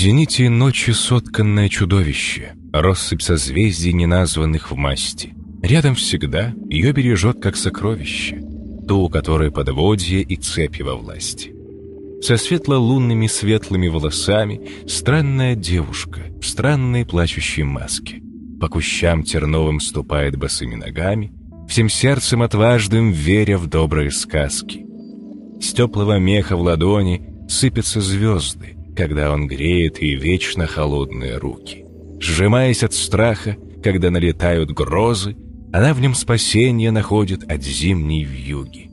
Зените ночи сотканное чудовище, россыпь созвездий, неназванных в масти. Рядом всегда ее бережет как сокровище, ту, у которой подводье и цепи во власти. Со светло-лунными светлыми волосами странная девушка в странной плачущей маске. По кущам терновым ступает босыми ногами, всем сердцем отважным веря в добрые сказки. С теплого меха в ладони сыпятся звезды, когда он греет и вечно холодные руки. Сжимаясь от страха, когда налетают грозы, она в нем спасение находит от зимней вьюги.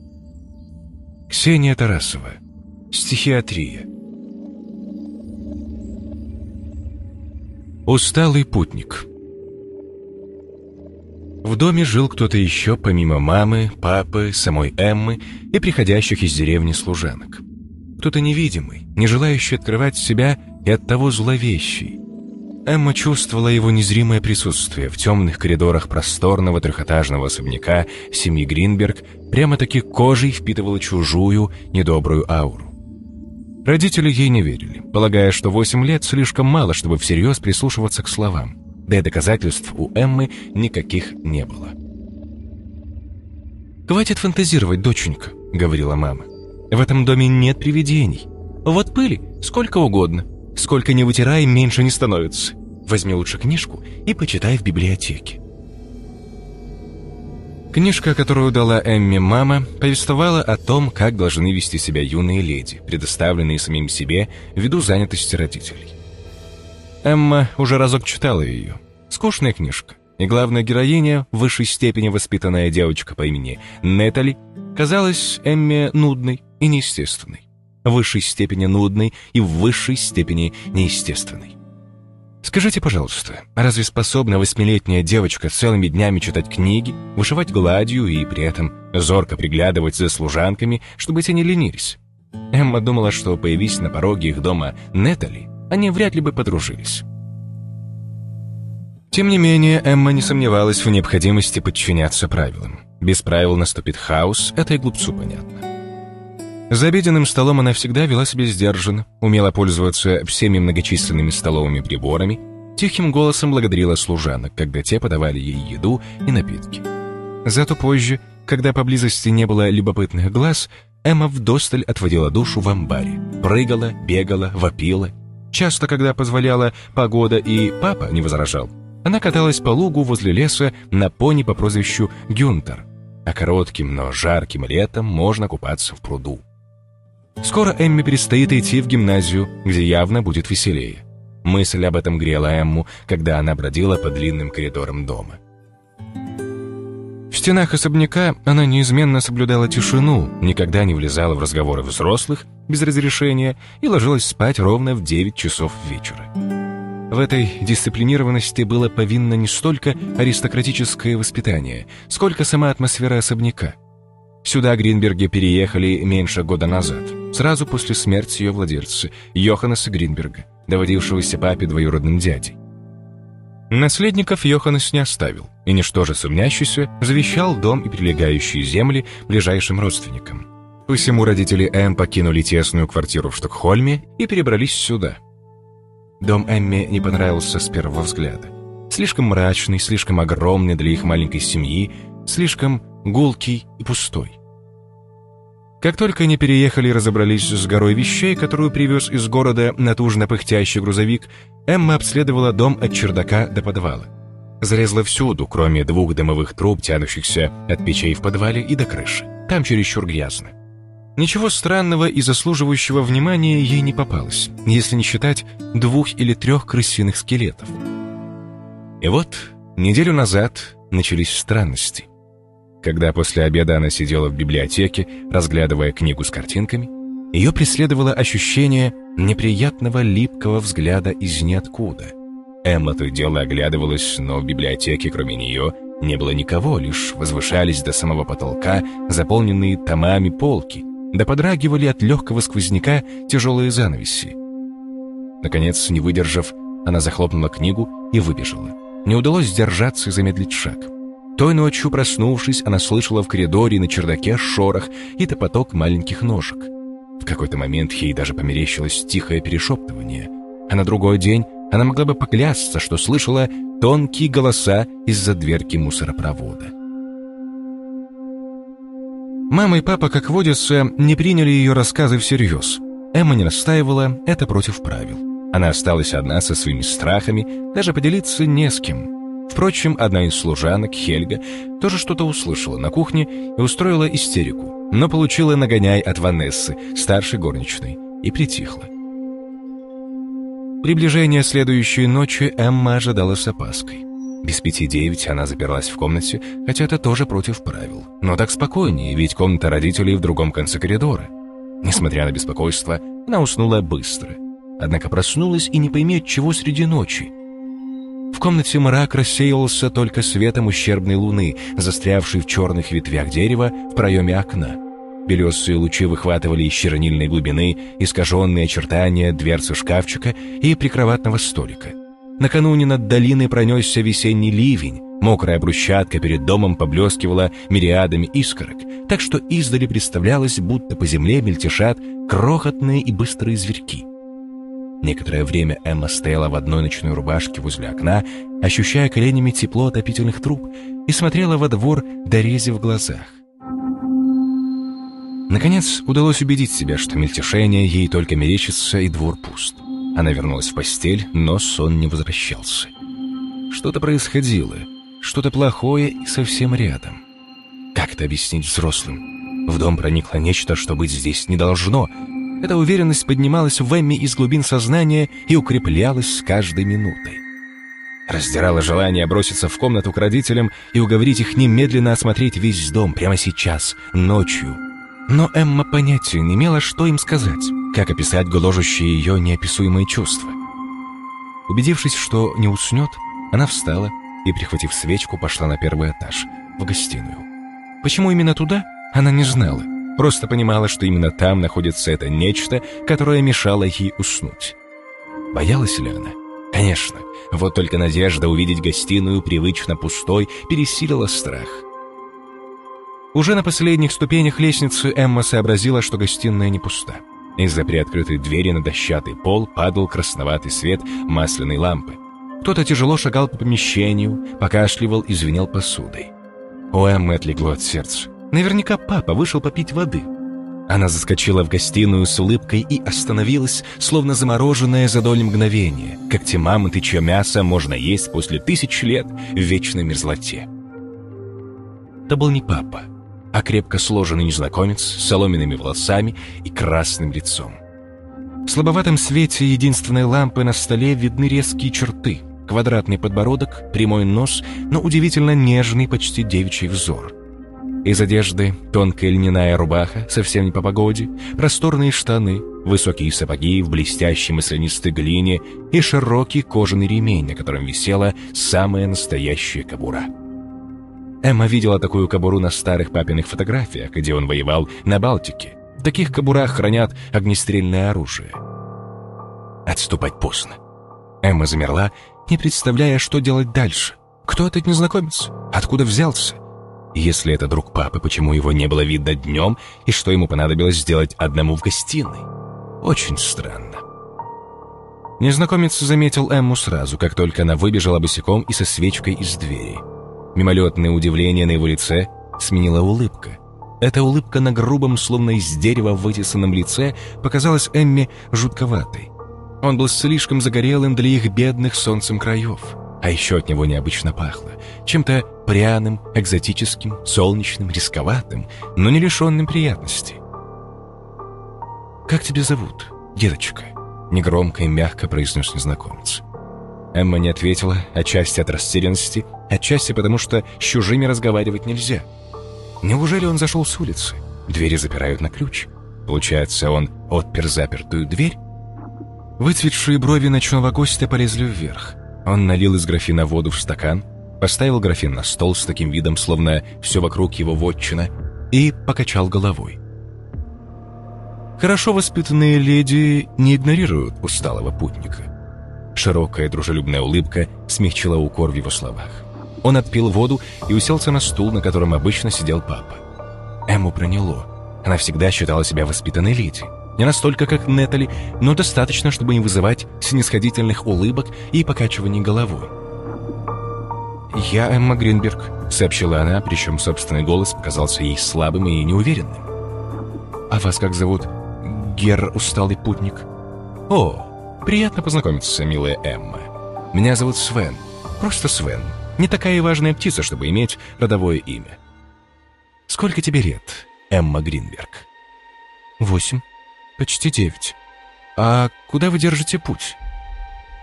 Ксения Тарасова. Стихиатрия. Усталый путник. В доме жил кто-то еще, помимо мамы, папы, самой Эммы и приходящих из деревни служанок. Кто-то невидимый, не желающий открывать себя и оттого зловещий. Эмма чувствовала его незримое присутствие в темных коридорах просторного трехэтажного особняка семьи Гринберг, прямо-таки кожей впитывала чужую, недобрую ауру. Родители ей не верили, полагая, что 8 лет слишком мало, чтобы всерьез прислушиваться к словам. Да и доказательств у Эммы никаких не было. «Хватит фантазировать, доченька», — говорила мама. «В этом доме нет привидений. Вот пыли сколько угодно. Сколько не вытирай, меньше не становится. Возьми лучше книжку и почитай в библиотеке». Книжка, которую дала Эмме мама, повествовала о том, как должны вести себя юные леди, предоставленные самим себе ввиду занятости родителей. Эмма уже разок читала ее. Скучная книжка. И главная героиня, в высшей степени воспитанная девочка по имени Нетали, казалась Эмме нудной и неестественной. В высшей степени нудной и в высшей степени неестественной. Скажите, пожалуйста, разве способна восьмилетняя девочка целыми днями читать книги, вышивать гладью и при этом зорко приглядывать за служанками, чтобы те не ленились? Эмма думала, что, появись на пороге их дома Нетали, они вряд ли бы подружились. Тем не менее, Эмма не сомневалась в необходимости подчиняться правилам. Без правил наступит хаос, это и глупцу понятно. За обеденным столом она всегда вела себя сдержанно, умела пользоваться всеми многочисленными столовыми приборами, тихим голосом благодарила служанок, когда те подавали ей еду и напитки. Зато позже, когда поблизости не было любопытных глаз, Эмма вдосталь отводила душу в амбаре, прыгала, бегала, вопила. Часто, когда позволяла погода и папа не возражал, она каталась по лугу возле леса на пони по прозвищу Гюнтер, а коротким, но жарким летом можно купаться в пруду. Скоро Эмме предстоит идти в гимназию, где явно будет веселее. Мысль об этом грела Эмму, когда она бродила по длинным коридорам дома. В стенах особняка она неизменно соблюдала тишину, никогда не влезала в разговоры взрослых без разрешения и ложилась спать ровно в 9 часов вечера. В этой дисциплинированности было повинно не столько аристократическое воспитание, сколько сама атмосфера особняка – Сюда Гринберги переехали меньше года назад, сразу после смерти ее владельца, Йоханнеса Гринберга, доводившегося папе двоюродным дядей. Наследников Йоханнес не оставил, и ничто же сумнящийся завещал дом и прилегающие земли ближайшим родственникам. Посему родители Эм покинули тесную квартиру в Штокхольме и перебрались сюда. Дом Эмме не понравился с первого взгляда. Слишком мрачный, слишком огромный для их маленькой семьи, слишком гулкий и пустой. Как только они переехали и разобрались с горой вещей, которую привез из города натужно пыхтящий грузовик, Эмма обследовала дом от чердака до подвала. Залезла всюду, кроме двух дымовых труб, тянущихся от печей в подвале и до крыши. Там чересчур грязно. Ничего странного и заслуживающего внимания ей не попалось, если не считать двух или трех крысиных скелетов. И вот, неделю назад начались странности – когда после обеда она сидела в библиотеке, разглядывая книгу с картинками, ее преследовало ощущение неприятного липкого взгляда из ниоткуда. Эмма то дело оглядывалась, но в библиотеке, кроме нее, не было никого, лишь возвышались до самого потолка заполненные томами полки, да подрагивали от легкого сквозняка тяжелые занавеси. Наконец, не выдержав, она захлопнула книгу и выбежала. Не удалось сдержаться и замедлить шаг. Той ночью, проснувшись, она слышала в коридоре на чердаке шорох и топоток маленьких ножек. В какой-то момент ей даже померещилось тихое перешептывание. а на другой день она могла бы поклясться, что слышала тонкие голоса из-за дверки мусоропровода. Мама и папа, как водится, не приняли ее рассказы всерьез. Эмма не настаивала, это против правил. Она осталась одна со своими страхами, даже поделиться не с кем. Впрочем, одна из служанок, Хельга, тоже что-то услышала на кухне и устроила истерику, но получила нагоняй от Ванессы, старшей горничной, и притихла. Приближение следующей ночи Эмма ожидала с опаской. Без пяти девять она заперлась в комнате, хотя это тоже против правил. Но так спокойнее, ведь комната родителей в другом конце коридора. Несмотря на беспокойство, она уснула быстро. Однако проснулась и не поймет, чего среди ночи. В комнате мрак рассеивался только светом ущербной луны, застрявшей в черных ветвях дерева в проеме окна. Белесые лучи выхватывали из чернильной глубины искаженные очертания дверцы шкафчика и прикроватного столика. Накануне над долиной пронесся весенний ливень, мокрая брусчатка перед домом поблескивала мириадами искорок, так что издали представлялось, будто по земле мельтешат крохотные и быстрые зверьки. Некоторое время Эмма стояла в одной ночной рубашке возле окна, ощущая коленями тепло отопительных труб, и смотрела во двор, дорези в глазах. Наконец, удалось убедить себя, что мельтешение ей только мерещится и двор пуст. Она вернулась в постель, но сон не возвращался. Что-то происходило, что-то плохое и совсем рядом. Как это объяснить взрослым? В дом проникло нечто, что быть здесь не должно. Эта уверенность поднималась в Эмме из глубин сознания и укреплялась с каждой минутой. Раздирало желание броситься в комнату к родителям и уговорить их немедленно осмотреть весь дом прямо сейчас, ночью, но Эмма понятия не имела, что им сказать, как описать гложущие ее неописуемые чувства. Убедившись, что не уснет, она встала и, прихватив свечку, пошла на первый этаж, в гостиную. Почему именно туда, она не знала, просто понимала, что именно там находится это нечто, которое мешало ей уснуть. Боялась ли она? Конечно, вот только надежда увидеть гостиную привычно пустой пересилила страх. Уже на последних ступенях лестницы Эмма сообразила, что гостиная не пуста. Из-за приоткрытой двери на дощатый пол падал красноватый свет масляной лампы. Кто-то тяжело шагал по помещению, покашливал и звенел посудой. У Эммы отлегло от сердца. Наверняка папа вышел попить воды. Она заскочила в гостиную с улыбкой и остановилась, словно замороженная за долю мгновения, как те мамонты, чье мясо можно есть после тысяч лет в вечной мерзлоте. Это был не папа а крепко сложенный незнакомец с соломенными волосами и красным лицом. В слабоватом свете единственной лампы на столе видны резкие черты, квадратный подбородок, прямой нос, но удивительно нежный, почти девичий взор. Из одежды тонкая льняная рубаха, совсем не по погоде, просторные штаны, высокие сапоги в блестящей маслянистой глине и широкий кожаный ремень, на котором висела самая настоящая кобура. Эмма видела такую кобуру на старых папиных фотографиях, где он воевал на Балтике. В таких кобурах хранят огнестрельное оружие. Отступать поздно. Эмма замерла, не представляя, что делать дальше. Кто этот незнакомец? Откуда взялся? Если это друг папы, почему его не было видно днем, и что ему понадобилось сделать одному в гостиной? Очень странно. Незнакомец заметил Эмму сразу, как только она выбежала босиком и со свечкой из двери. Мимолетное удивление на его лице сменила улыбка. Эта улыбка на грубом, словно из дерева вытесанном лице, показалась Эмме жутковатой. Он был слишком загорелым для их бедных солнцем краев. А еще от него необычно пахло. Чем-то пряным, экзотическим, солнечным, рисковатым, но не лишенным приятности. «Как тебя зовут, деточка?» Негромко и мягко произнес незнакомец. Эмма не ответила, отчасти от растерянности, отчасти потому, что с чужими разговаривать нельзя. Неужели он зашел с улицы? Двери запирают на ключ. Получается, он отпер запертую дверь? Выцветшие брови ночного гостя полезли вверх. Он налил из графина воду в стакан, поставил графин на стол с таким видом, словно все вокруг его вотчина, и покачал головой. Хорошо воспитанные леди не игнорируют усталого путника. Широкая дружелюбная улыбка смягчила укор в его словах. Он отпил воду и уселся на стул, на котором обычно сидел папа. Эмму проняло. Она всегда считала себя воспитанной леди. Не настолько, как Нетали, но достаточно, чтобы не вызывать снисходительных улыбок и покачиваний головой. «Я Эмма Гринберг», — сообщила она, причем собственный голос показался ей слабым и неуверенным. «А вас как зовут?» «Гер Усталый Путник». «О, приятно познакомиться, милая Эмма. Меня зовут Свен. Просто Свен. Не такая важная птица, чтобы иметь родовое имя». «Сколько тебе лет, Эмма Гринберг?» «Восемь. Почти девять. А куда вы держите путь?»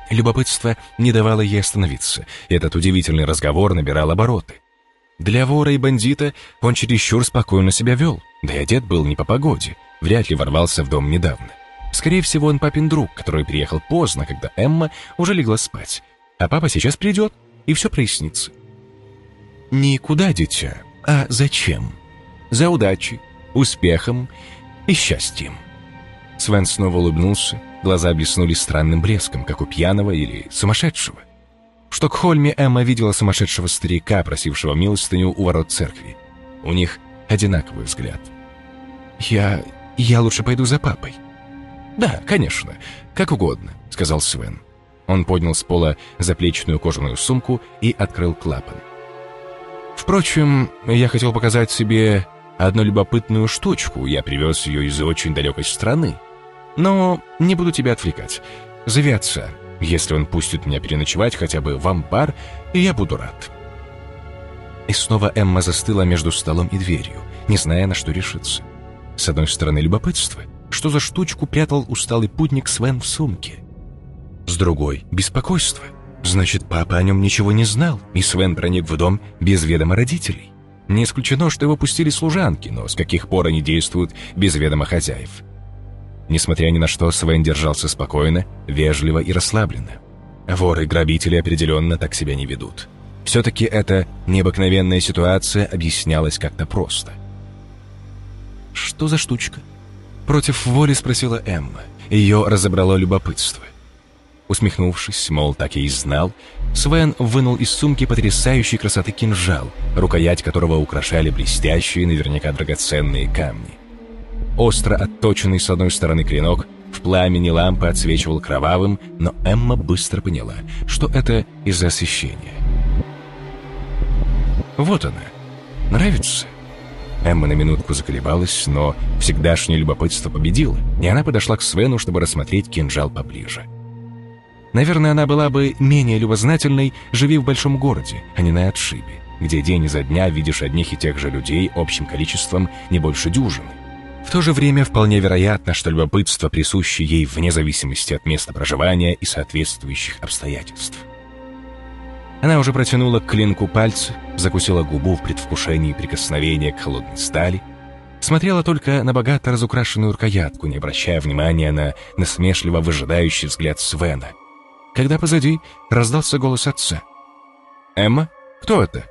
Любопытство не давало ей остановиться, этот удивительный разговор набирал обороты. Для вора и бандита он чересчур спокойно себя вел, да и одет был не по погоде, вряд ли ворвался в дом недавно. Скорее всего, он папин друг, который приехал поздно, когда Эмма уже легла спать. А папа сейчас придет, и все прояснится. Никуда, дитя, а зачем? За удачей, успехом и счастьем. Свен снова улыбнулся, глаза блеснули странным блеском, как у пьяного или сумасшедшего. В Штокхольме Эмма видела сумасшедшего старика, просившего милостыню у ворот церкви. У них одинаковый взгляд. «Я... я лучше пойду за папой». «Да, конечно, как угодно», — сказал Свен. Он поднял с пола заплечную кожаную сумку и открыл клапан. «Впрочем, я хотел показать себе одну любопытную штучку. Я привез ее из очень далекой страны. Но не буду тебя отвлекать. Зови отца. Если он пустит меня переночевать хотя бы в амбар, я буду рад». И снова Эмма застыла между столом и дверью, не зная, на что решиться. С одной стороны, любопытство. Что за штучку прятал усталый путник Свен в сумке? С другой — беспокойство. Значит, папа о нем ничего не знал, и Свен проник в дом без ведома родителей. Не исключено, что его пустили служанки, но с каких пор они действуют без ведома хозяев? Несмотря ни на что, Свен держался спокойно, вежливо и расслабленно. Воры и грабители определенно так себя не ведут. Все-таки эта необыкновенная ситуация объяснялась как-то просто. «Что за штучка?» Против воли спросила Эмма. Ее разобрало любопытство. Усмехнувшись, мол, так я и знал, Свен вынул из сумки потрясающей красоты кинжал, рукоять которого украшали блестящие, наверняка драгоценные камни. Остро отточенный с одной стороны клинок в пламени лампы отсвечивал кровавым, но Эмма быстро поняла, что это из-за освещения. Вот она. Нравится? Эмма на минутку заколебалась, но всегдашнее любопытство победило, и она подошла к Свену, чтобы рассмотреть кинжал поближе. Наверное, она была бы менее любознательной, живи в большом городе, а не на отшибе, где день изо дня видишь одних и тех же людей общим количеством не больше дюжины. В то же время вполне вероятно, что любопытство присуще ей вне зависимости от места проживания и соответствующих обстоятельств. Она уже протянула к клинку пальцы, закусила губу в предвкушении прикосновения к холодной стали, смотрела только на богато разукрашенную рукоятку, не обращая внимания на насмешливо выжидающий взгляд Свена — когда позади раздался голос отца. «Эмма? Кто это?»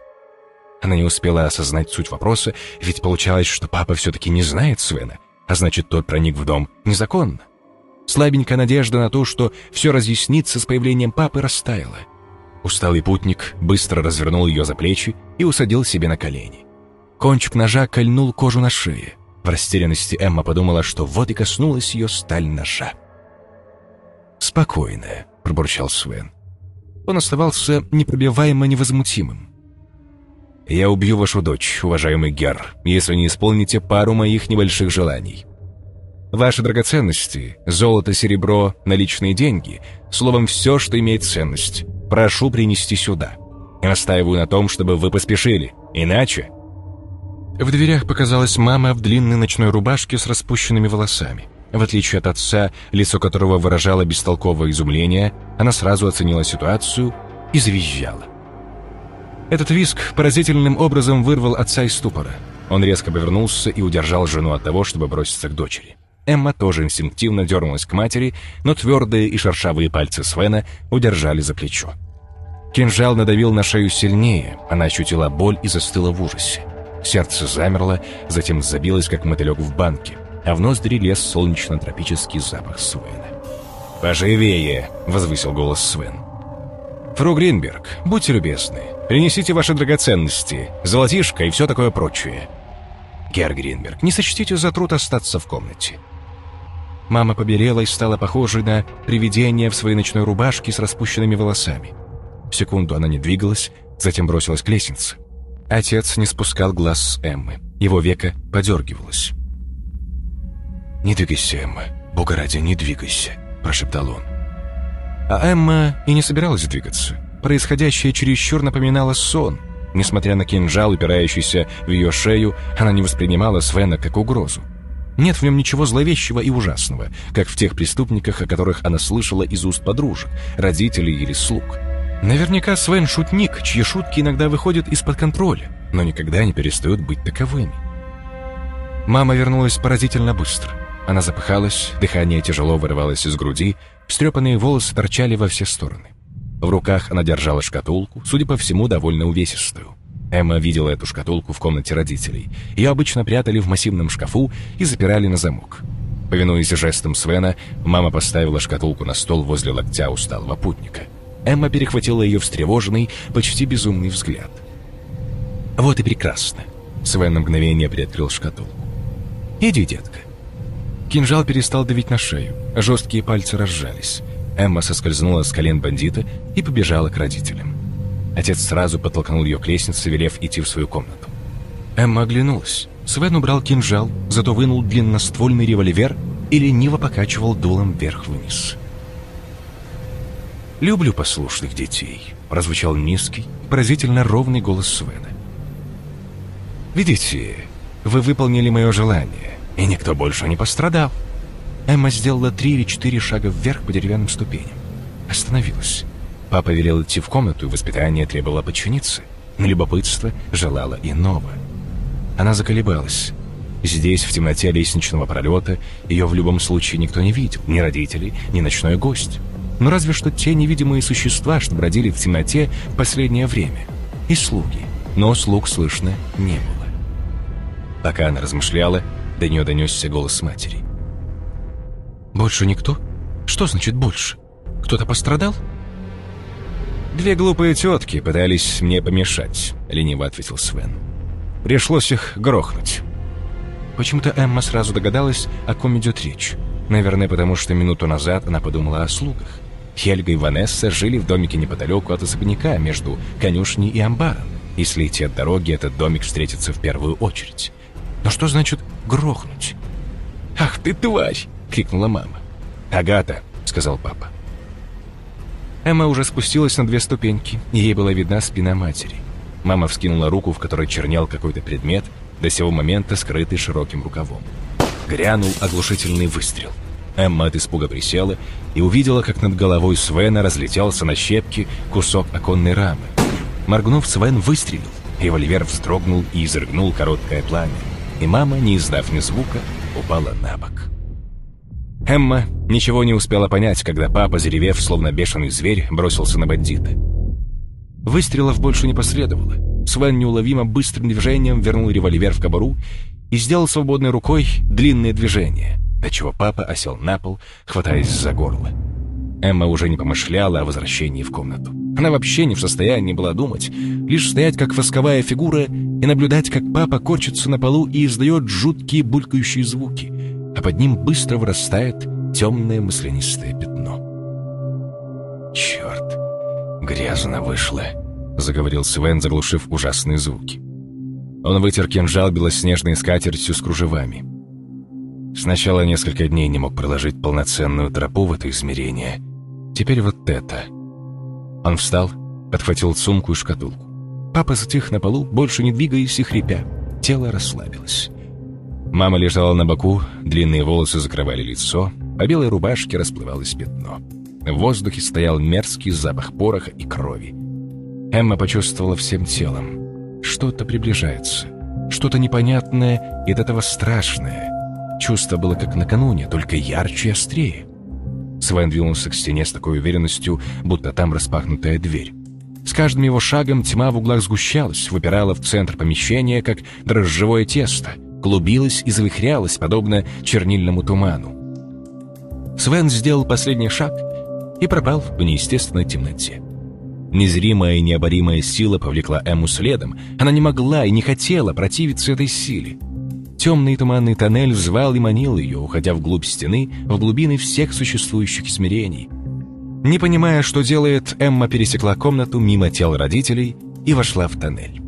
Она не успела осознать суть вопроса, ведь получалось, что папа все-таки не знает Свена, а значит, тот проник в дом незаконно. Слабенькая надежда на то, что все разъяснится с появлением папы, растаяла. Усталый путник быстро развернул ее за плечи и усадил себе на колени. Кончик ножа кольнул кожу на шее. В растерянности Эмма подумала, что вот и коснулась ее сталь ножа. Спокойная, — пробурчал Свен. Он оставался непробиваемо невозмутимым. «Я убью вашу дочь, уважаемый Гер, если не исполните пару моих небольших желаний. Ваши драгоценности, золото, серебро, наличные деньги, словом, все, что имеет ценность, прошу принести сюда. Настаиваю на том, чтобы вы поспешили, иначе...» В дверях показалась мама в длинной ночной рубашке с распущенными волосами. В отличие от отца, лицо которого выражало бестолковое изумление, она сразу оценила ситуацию и завизжала. Этот виск поразительным образом вырвал отца из ступора. Он резко повернулся и удержал жену от того, чтобы броситься к дочери. Эмма тоже инстинктивно дернулась к матери, но твердые и шершавые пальцы Свена удержали за плечо. Кинжал надавил на шею сильнее, она ощутила боль и застыла в ужасе. Сердце замерло, затем забилось, как мотылек в банке а в ноздри лез солнечно-тропический запах Свена. «Поживее!» — возвысил голос Свен. «Фру Гринберг, будьте любезны, принесите ваши драгоценности, золотишко и все такое прочее». «Гер Гринберг, не сочтите за труд остаться в комнате». Мама побелела и стала похожей на привидение в своей ночной рубашке с распущенными волосами. В секунду она не двигалась, затем бросилась к лестнице. Отец не спускал глаз с Эммы. Его века подергивалось. «Не двигайся, Эмма. Бога ради, не двигайся», — прошептал он. А Эмма и не собиралась двигаться. Происходящее чересчур напоминало сон. Несмотря на кинжал, упирающийся в ее шею, она не воспринимала Свена как угрозу. Нет в нем ничего зловещего и ужасного, как в тех преступниках, о которых она слышала из уст подружек, родителей или слуг. Наверняка Свен шутник, чьи шутки иногда выходят из-под контроля, но никогда не перестают быть таковыми. Мама вернулась поразительно быстро. Она запыхалась, дыхание тяжело вырывалось из груди, встрепанные волосы торчали во все стороны. В руках она держала шкатулку, судя по всему, довольно увесистую. Эмма видела эту шкатулку в комнате родителей. Ее обычно прятали в массивном шкафу и запирали на замок. Повинуясь жестом Свена, мама поставила шкатулку на стол возле локтя усталого путника. Эмма перехватила ее встревоженный, почти безумный взгляд. «Вот и прекрасно!» Свен на мгновение приоткрыл шкатулку. «Иди, детка». Кинжал перестал давить на шею, жесткие пальцы разжались. Эмма соскользнула с колен бандита и побежала к родителям. Отец сразу подтолкнул ее к лестнице, велев идти в свою комнату. Эмма оглянулась. Свен убрал кинжал, зато вынул длинноствольный револьвер и лениво покачивал дулом вверх-вниз. «Люблю послушных детей», — прозвучал низкий, поразительно ровный голос Свена. «Видите, вы выполнили мое желание, и никто больше не пострадал». Эмма сделала три или четыре шага вверх по деревянным ступеням. Остановилась. Папа велел идти в комнату, и воспитание требовало подчиниться. Но любопытство желало иного. Она заколебалась. Здесь, в темноте лестничного пролета, ее в любом случае никто не видел, ни родители, ни ночной гость. Но разве что те невидимые существа, что бродили в темноте в последнее время. И слуги. Но слуг слышно не было. Пока она размышляла, до нее донесся голос матери. «Больше никто? Что значит «больше»? Кто-то пострадал?» «Две глупые тетки пытались мне помешать», — лениво ответил Свен. «Пришлось их грохнуть». Почему-то Эмма сразу догадалась, о ком идет речь. Наверное, потому что минуту назад она подумала о слугах. Хельга и Ванесса жили в домике неподалеку от особняка между конюшней и амбаром. Если идти от дороги, этот домик встретится в первую очередь. Но что значит «грохнуть»? «Ах ты, тварь!» — крикнула мама. «Агата!» — сказал папа. Эмма уже спустилась на две ступеньки, и ей была видна спина матери. Мама вскинула руку, в которой чернел какой-то предмет, до сего момента скрытый широким рукавом. Грянул оглушительный выстрел. Эмма от испуга присела и увидела, как над головой Свена разлетелся на щепки кусок оконной рамы. Моргнув, Свен выстрелил. Револьвер вздрогнул и изрыгнул короткое пламя. И мама, не издав ни звука, упала на бок. Эмма ничего не успела понять, когда папа, заревев, словно бешеный зверь, бросился на бандита. Выстрелов больше не последовало. Свен неуловимо быстрым движением вернул револьвер в кобуру и сделал свободной рукой длинные движения, до чего папа осел на пол, хватаясь за горло. Эмма уже не помышляла о возвращении в комнату. Она вообще не в состоянии была думать, лишь стоять как восковая фигура и наблюдать, как папа корчится на полу и издает жуткие булькающие звуки — под ним быстро вырастает темное маслянистое пятно. «Черт, грязно вышло», — заговорил Свен, заглушив ужасные звуки. Он вытер кинжал белоснежной скатертью с кружевами. Сначала несколько дней не мог проложить полноценную тропу в это измерение. Теперь вот это. Он встал, подхватил сумку и шкатулку. Папа затих на полу, больше не двигаясь и хрипя. Тело расслабилось. Мама лежала на боку, длинные волосы закрывали лицо, по белой рубашке расплывалось пятно. В воздухе стоял мерзкий запах пороха и крови. Эмма почувствовала всем телом. Что-то приближается. Что-то непонятное и до этого страшное. Чувство было как накануне, только ярче и острее. Свен двинулся к стене с такой уверенностью, будто там распахнутая дверь. С каждым его шагом тьма в углах сгущалась, выпирала в центр помещения, как дрожжевое тесто — клубилась и завихрялась, подобно чернильному туману. Свен сделал последний шаг и пропал в неестественной темноте. Незримая и необоримая сила повлекла Эму следом. Она не могла и не хотела противиться этой силе. Темный туманный тоннель звал и манил ее, уходя вглубь стены, в глубины всех существующих измерений. Не понимая, что делает, Эмма пересекла комнату мимо тел родителей и вошла в тоннель.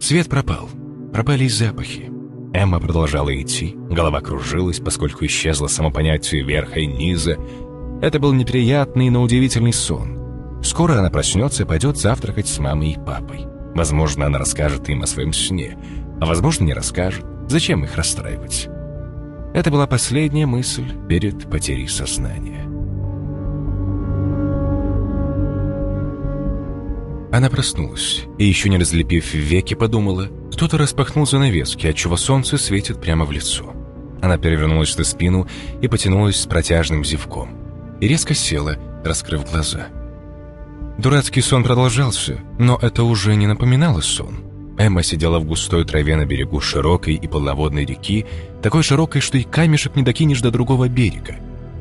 Свет пропал, пропали и запахи. Эмма продолжала идти, голова кружилась, поскольку исчезло само понятие верха и низа. Это был неприятный, но удивительный сон. Скоро она проснется и пойдет завтракать с мамой и папой. Возможно, она расскажет им о своем сне, а возможно, не расскажет. Зачем их расстраивать? Это была последняя мысль перед потерей сознания. Она проснулась и, еще не разлепив веки, подумала, кто-то распахнул занавески, отчего солнце светит прямо в лицо. Она перевернулась на спину и потянулась с протяжным зевком. И резко села, раскрыв глаза. Дурацкий сон продолжался, но это уже не напоминало сон. Эмма сидела в густой траве на берегу широкой и полноводной реки, такой широкой, что и камешек не докинешь до другого берега.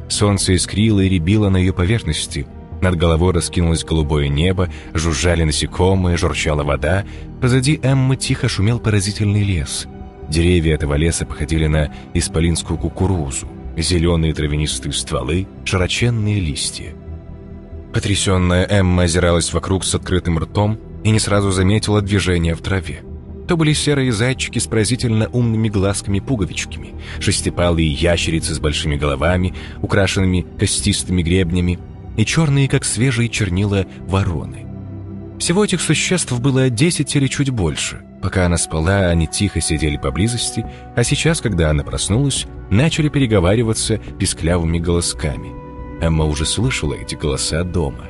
Солнце искрило и рябило на ее поверхности – над головой раскинулось голубое небо, жужжали насекомые, журчала вода. Позади Эммы тихо шумел поразительный лес. Деревья этого леса походили на исполинскую кукурузу. Зеленые травянистые стволы, широченные листья. Потрясенная Эмма озиралась вокруг с открытым ртом и не сразу заметила движения в траве. То были серые зайчики с поразительно умными глазками-пуговичками, шестипалые ящерицы с большими головами, украшенными костистыми гребнями, и черные, как свежие чернила, вороны. Всего этих существ было десять или чуть больше. Пока она спала, они тихо сидели поблизости, а сейчас, когда она проснулась, начали переговариваться писклявыми голосками. Эмма уже слышала эти голоса дома.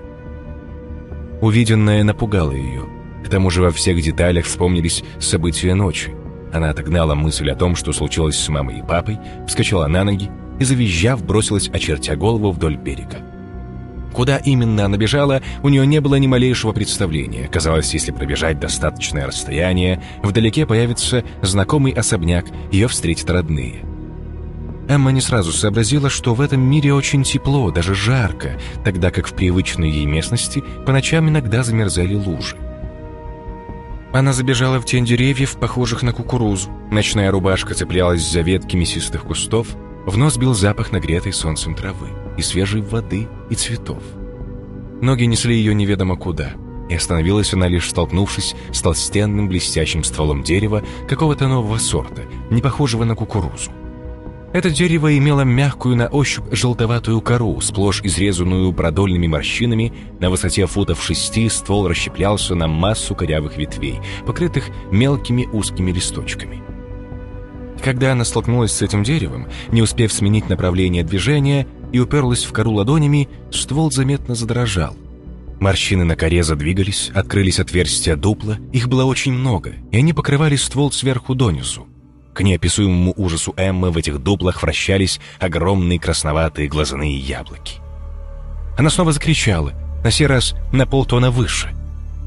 Увиденное напугало ее. К тому же во всех деталях вспомнились события ночи. Она отогнала мысль о том, что случилось с мамой и папой, вскочила на ноги и, завизжав, бросилась, очертя голову вдоль берега. Куда именно она бежала, у нее не было ни малейшего представления. Казалось, если пробежать достаточное расстояние, вдалеке появится знакомый особняк, ее встретят родные. Эмма не сразу сообразила, что в этом мире очень тепло, даже жарко, тогда как в привычной ей местности по ночам иногда замерзали лужи. Она забежала в тень деревьев, похожих на кукурузу. Ночная рубашка цеплялась за ветки мясистых кустов, в нос бил запах нагретой солнцем травы и свежей воды, и цветов. Ноги несли ее неведомо куда, и остановилась она лишь столкнувшись с толстенным блестящим стволом дерева какого-то нового сорта, не похожего на кукурузу. Это дерево имело мягкую на ощупь желтоватую кору, сплошь изрезанную продольными морщинами. На высоте футов шести ствол расщеплялся на массу корявых ветвей, покрытых мелкими узкими листочками. Когда она столкнулась с этим деревом, не успев сменить направление движения, и уперлась в кору ладонями, ствол заметно задрожал. Морщины на коре задвигались, открылись отверстия дупла, их было очень много, и они покрывали ствол сверху донизу. К неописуемому ужасу Эммы в этих дуплах вращались огромные красноватые глазаные яблоки. Она снова закричала, на сей раз на полтона выше.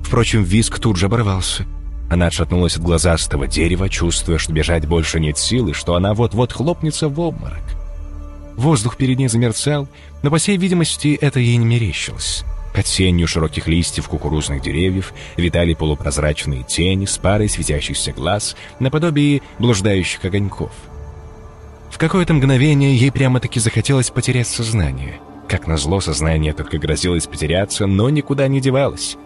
Впрочем, виск тут же оборвался. Она отшатнулась от глазастого дерева, чувствуя, что бежать больше нет силы, что она вот-вот хлопнется в обморок. Воздух перед ней замерцал, но, по всей видимости, это ей не мерещилось. Под сенью широких листьев кукурузных деревьев витали полупрозрачные тени с парой светящихся глаз наподобие блуждающих огоньков. В какое-то мгновение ей прямо-таки захотелось потерять сознание. Как назло, сознание только грозилось потеряться, но никуда не девалось.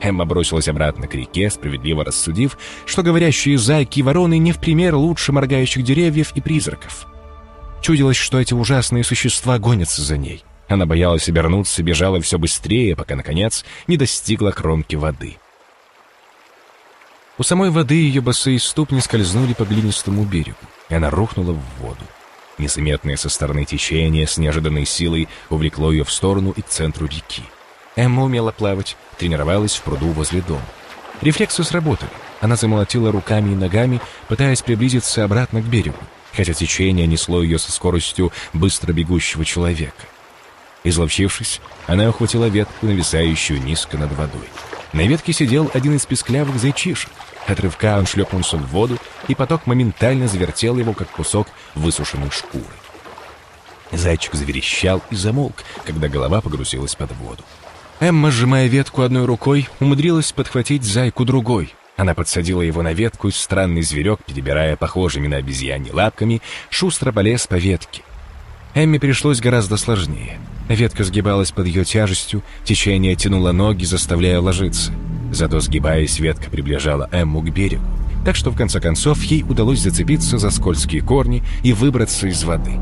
Эмма бросилась обратно к реке, справедливо рассудив, что говорящие зайки и вороны не в пример лучше моргающих деревьев и призраков. Чудилось, что эти ужасные существа гонятся за ней. Она боялась обернуться, бежала все быстрее, пока, наконец, не достигла кромки воды. У самой воды ее босые ступни скользнули по глинистому берегу, и она рухнула в воду. Незаметное со стороны течение с неожиданной силой увлекло ее в сторону и к центру реки. Эмма умела плавать, тренировалась в пруду возле дома. Рефлексы сработали. Она замолотила руками и ногами, пытаясь приблизиться обратно к берегу хотя течение несло ее со скоростью быстро бегущего человека. Изловчившись, она ухватила ветку, нависающую низко над водой. На ветке сидел один из песклявых зайчишек. От рывка он шлепнулся в воду, и поток моментально завертел его, как кусок высушенной шкуры. Зайчик заверещал и замолк, когда голова погрузилась под воду. Эмма, сжимая ветку одной рукой, умудрилась подхватить зайку другой. Она подсадила его на ветку, и странный зверек, перебирая похожими на обезьяне лапками, шустро полез по ветке. Эмми пришлось гораздо сложнее. Ветка сгибалась под ее тяжестью, течение тянуло ноги, заставляя ложиться. Зато, сгибаясь, ветка приближала Эмму к берегу, так что в конце концов ей удалось зацепиться за скользкие корни и выбраться из воды.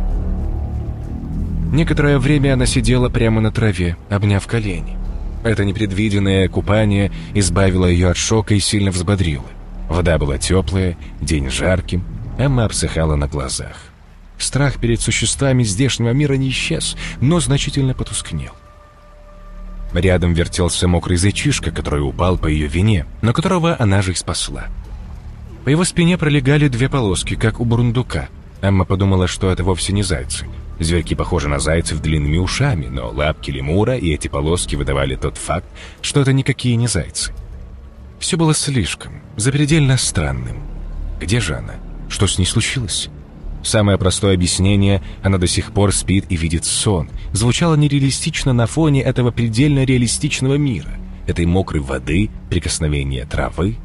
Некоторое время она сидела прямо на траве, обняв колени. Это непредвиденное купание избавило ее от шока и сильно взбодрило. Вода была теплая, день жарким, Эмма обсыхала на глазах. Страх перед существами здешнего мира не исчез, но значительно потускнел. Рядом вертелся мокрый зайчишка, который упал по ее вине, но которого она же и спасла. По его спине пролегали две полоски, как у бурундука. Эмма подумала, что это вовсе не зайцы. Зверьки похожи на зайцев длинными ушами, но лапки лемура и эти полоски выдавали тот факт, что это никакие не зайцы. Все было слишком, запредельно странным. Где же она? Что с ней случилось? Самое простое объяснение – она до сих пор спит и видит сон. Звучало нереалистично на фоне этого предельно реалистичного мира. Этой мокрой воды, прикосновения травы.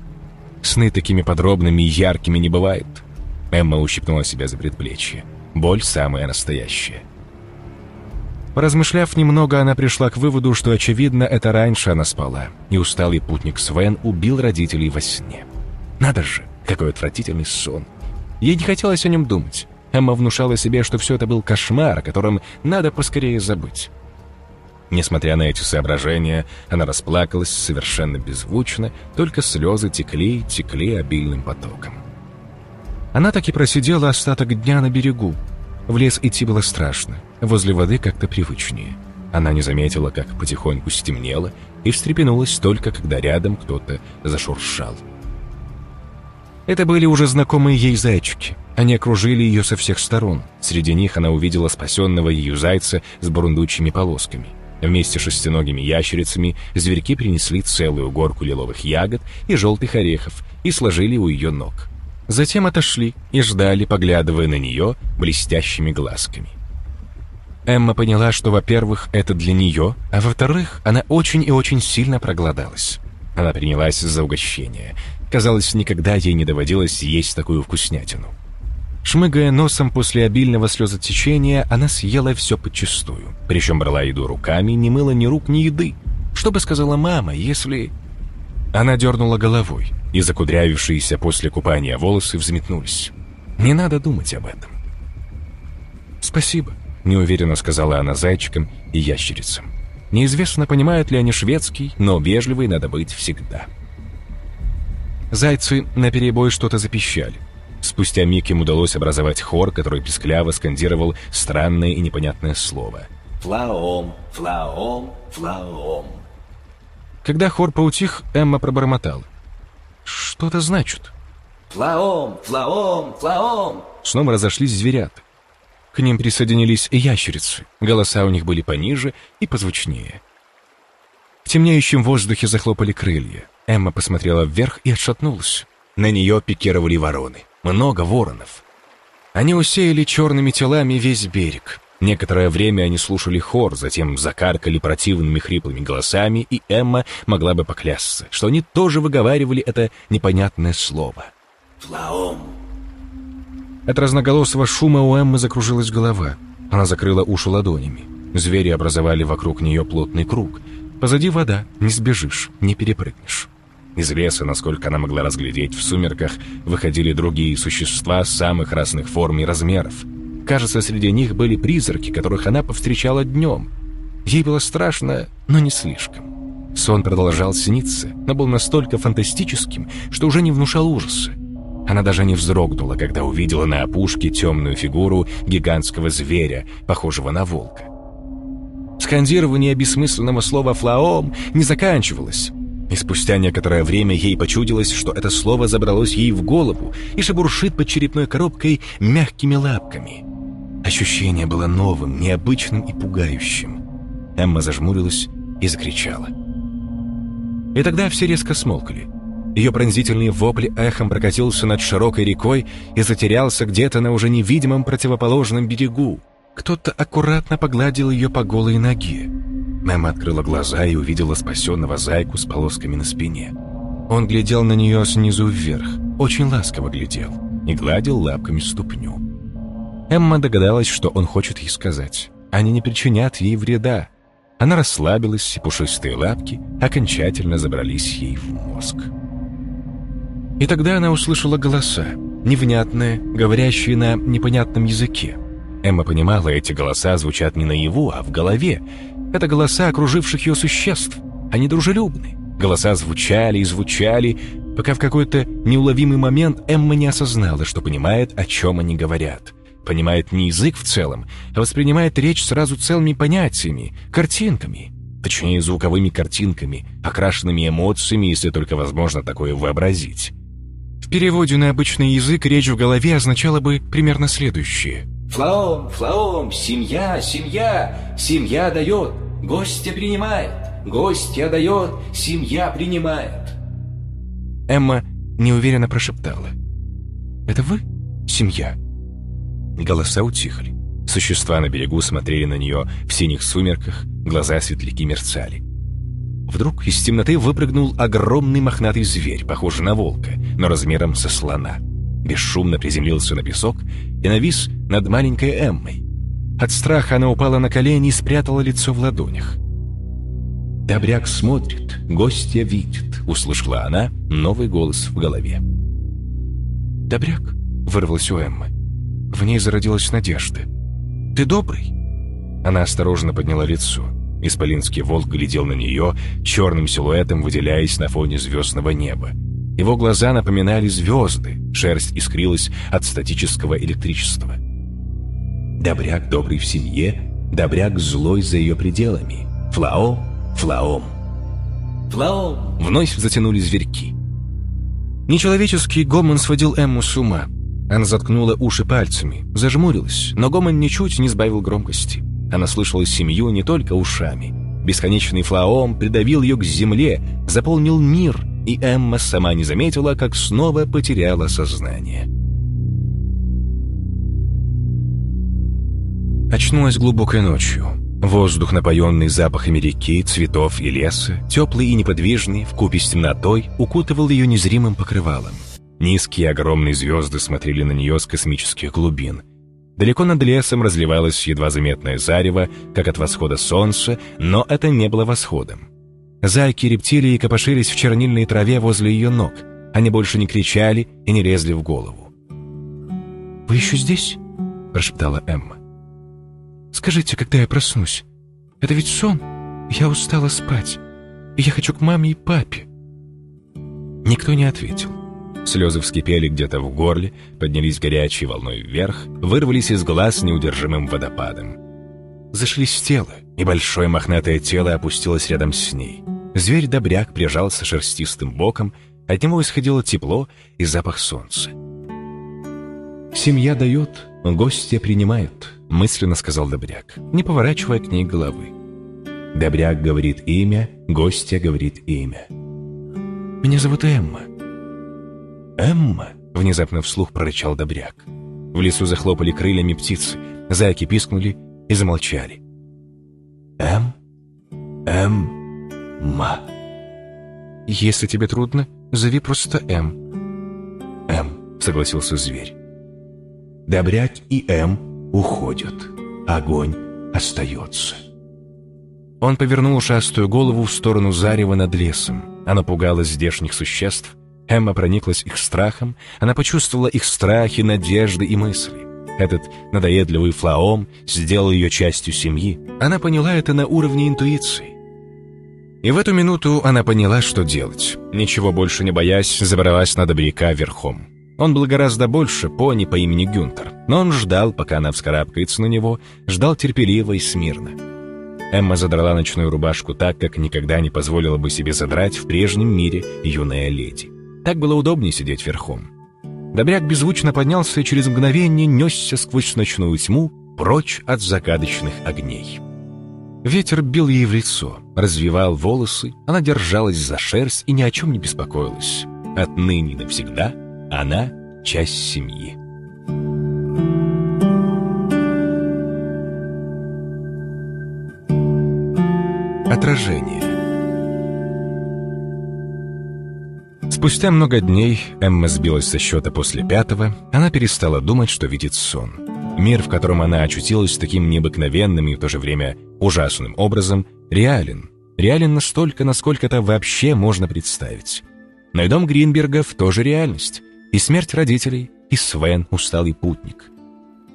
Сны такими подробными и яркими не бывают. Эмма ущипнула себя за предплечье. Боль самая настоящая. Поразмышляв немного, она пришла к выводу, что, очевидно, это раньше она спала, и усталый путник Свен убил родителей во сне. Надо же, какой отвратительный сон. Ей не хотелось о нем думать. Эмма внушала себе, что все это был кошмар, о котором надо поскорее забыть. Несмотря на эти соображения, она расплакалась совершенно беззвучно, только слезы текли и текли обильным потоком. Она так и просидела остаток дня на берегу. В лес идти было страшно, возле воды как-то привычнее. Она не заметила, как потихоньку стемнело, и встрепенулась только, когда рядом кто-то зашуршал. Это были уже знакомые ей зайчики. Они окружили ее со всех сторон. Среди них она увидела спасенного ее зайца с бурундучими полосками. Вместе с шестиногими ящерицами зверьки принесли целую горку лиловых ягод и желтых орехов и сложили у ее ног. Затем отошли и ждали, поглядывая на нее блестящими глазками. Эмма поняла, что, во-первых, это для нее, а во-вторых, она очень и очень сильно проголодалась. Она принялась за угощение. Казалось, никогда ей не доводилось есть такую вкуснятину. Шмыгая носом после обильного слезотечения, она съела все подчистую. Причем брала еду руками, не мыла ни рук, ни еды. Что бы сказала мама, если... Она дернула головой, и закудрявившиеся после купания волосы взметнулись. Не надо думать об этом. «Спасибо», — неуверенно сказала она зайчикам и ящерицам. Неизвестно, понимают ли они шведский, но вежливой надо быть всегда. Зайцы наперебой что-то запищали. Спустя миг им удалось образовать хор, который пискляво скандировал странное и непонятное слово. «Флаом, флаом, флаом». Когда хор поутих, Эмма пробормотала. «Что это значит?» «Флаом, флаом, флаом». Снова разошлись зверята. К ним присоединились и ящерицы. Голоса у них были пониже и позвучнее. В темнеющем воздухе захлопали крылья. Эмма посмотрела вверх и отшатнулась. На нее пикировали вороны. Много воронов. Они усеяли черными телами весь берег. Некоторое время они слушали хор, затем закаркали противными хриплыми голосами, и Эмма могла бы поклясться, что они тоже выговаривали это непонятное слово. «Флаом». От разноголосого шума у Эммы закружилась голова. Она закрыла уши ладонями. Звери образовали вокруг нее плотный круг. Позади вода, не сбежишь, не перепрыгнешь. Из леса, насколько она могла разглядеть в сумерках, выходили другие существа самых разных форм и размеров. Кажется, среди них были призраки, которых она повстречала днем. Ей было страшно, но не слишком. Сон продолжал сниться, но был настолько фантастическим, что уже не внушал ужаса. Она даже не вздрогнула, когда увидела на опушке темную фигуру гигантского зверя, похожего на волка. Скандирование бессмысленного слова «флаом» не заканчивалось. И спустя некоторое время ей почудилось, что это слово забралось ей в голову и шебуршит под черепной коробкой мягкими лапками. Ощущение было новым, необычным и пугающим. Эмма зажмурилась и закричала. И тогда все резко смолкли. Ее пронзительный вопль эхом прокатился над широкой рекой и затерялся где-то на уже невидимом противоположном берегу. Кто-то аккуратно погладил ее по голой ноге. Мама открыла глаза и увидела спасенного зайку с полосками на спине. Он глядел на нее снизу вверх, очень ласково глядел и гладил лапками ступню. Эмма догадалась, что он хочет ей сказать. Они не причинят ей вреда. Она расслабилась, и пушистые лапки окончательно забрались ей в мозг. И тогда она услышала голоса, невнятные, говорящие на непонятном языке. Эмма понимала, эти голоса звучат не наяву, а в голове. Это голоса окруживших ее существ. Они дружелюбны. Голоса звучали и звучали, пока в какой-то неуловимый момент Эмма не осознала, что понимает, о чем они говорят. Понимает не язык в целом, а воспринимает речь сразу целыми понятиями, картинками. Точнее, звуковыми картинками, окрашенными эмоциями, если только возможно такое вообразить. В переводе на обычный язык речь в голове означала бы примерно следующее. Флаом, флаом, семья, семья, семья дает, гостя принимает, гостя дает, семья принимает. Эмма неуверенно прошептала. «Это вы, семья?» Голоса утихли. Существа на берегу смотрели на нее в синих сумерках, глаза светляки мерцали. Вдруг из темноты выпрыгнул огромный мохнатый зверь, похожий на волка, но размером со слона. Бесшумно приземлился на песок и навис над маленькой Эммой. От страха она упала на колени и спрятала лицо в ладонях. «Добряк смотрит, гостья видит», — услышала она новый голос в голове. «Добряк?» — вырвалась у Эммы. В ней зародилась надежда. «Ты добрый?» Она осторожно подняла лицо. Исполинский волк глядел на нее, черным силуэтом выделяясь на фоне звездного неба. Его глаза напоминали звезды, шерсть искрилась от статического электричества. Добряк добрый в семье, добряк злой за ее пределами. Флао, флаом. Флаом. Вновь затянули зверьки. Нечеловеческий гомон сводил Эмму с ума. Она заткнула уши пальцами, зажмурилась, но гомон ничуть не сбавил громкости. Она слышала семью не только ушами. Бесконечный флаом придавил ее к земле, заполнил мир, и Эмма сама не заметила, как снова потеряла сознание. Очнулась глубокой ночью. Воздух, напоенный запахами реки, цветов и леса, теплый и неподвижный, вкупе с темнотой, укутывал ее незримым покрывалом. Низкие огромные звезды смотрели на нее с космических глубин — Далеко над лесом разливалось едва заметное зарево, как от восхода солнца, но это не было восходом. Зайки и рептилии копошились в чернильной траве возле ее ног. Они больше не кричали и не лезли в голову. «Вы еще здесь?» – прошептала Эмма. «Скажите, когда я проснусь? Это ведь сон? Я устала спать. Я хочу к маме и папе». Никто не ответил. Слезы вскипели где-то в горле, поднялись горячей волной вверх, вырвались из глаз неудержимым водопадом. Зашелестело, и большое мохнатое тело опустилось рядом с ней. Зверь-добряк прижался шерстистым боком, от него исходило тепло и запах солнца. «Семья дает, гостья принимает», — мысленно сказал Добряк, не поворачивая к ней головы. Добряк говорит имя, гостья говорит имя. «Меня зовут Эмма», «Эмма!» — внезапно вслух прорычал Добряк. В лесу захлопали крыльями птицы, зайки пискнули и замолчали. «Эм? Эм? Ма?» «Если тебе трудно, зови просто Эм». «Эм», — согласился зверь. Добряк и Эм уходят. Огонь остается. Он повернул ушастую голову в сторону зарева над лесом. Она пугала здешних существ, Эмма прониклась их страхом, она почувствовала их страхи, надежды и мысли. Этот надоедливый флаом сделал ее частью семьи. Она поняла это на уровне интуиции. И в эту минуту она поняла, что делать. Ничего больше не боясь, забралась на добряка верхом. Он был гораздо больше пони по имени Гюнтер, но он ждал, пока она вскарабкается на него, ждал терпеливо и смирно. Эмма задрала ночную рубашку так, как никогда не позволила бы себе задрать в прежнем мире юная леди. Так было удобнее сидеть верхом. Добряк беззвучно поднялся и через мгновение несся сквозь ночную тьму прочь от загадочных огней. Ветер бил ей в лицо, развивал волосы, она держалась за шерсть и ни о чем не беспокоилась. Отныне навсегда она — часть семьи. Отражение Спустя много дней Эмма сбилась со счета после пятого, она перестала думать, что видит сон. Мир, в котором она очутилась таким необыкновенным и в то же время ужасным образом, реален. Реален настолько, насколько это вообще можно представить. Но и дом Гринбергов тоже реальность. И смерть родителей, и Свен, усталый путник.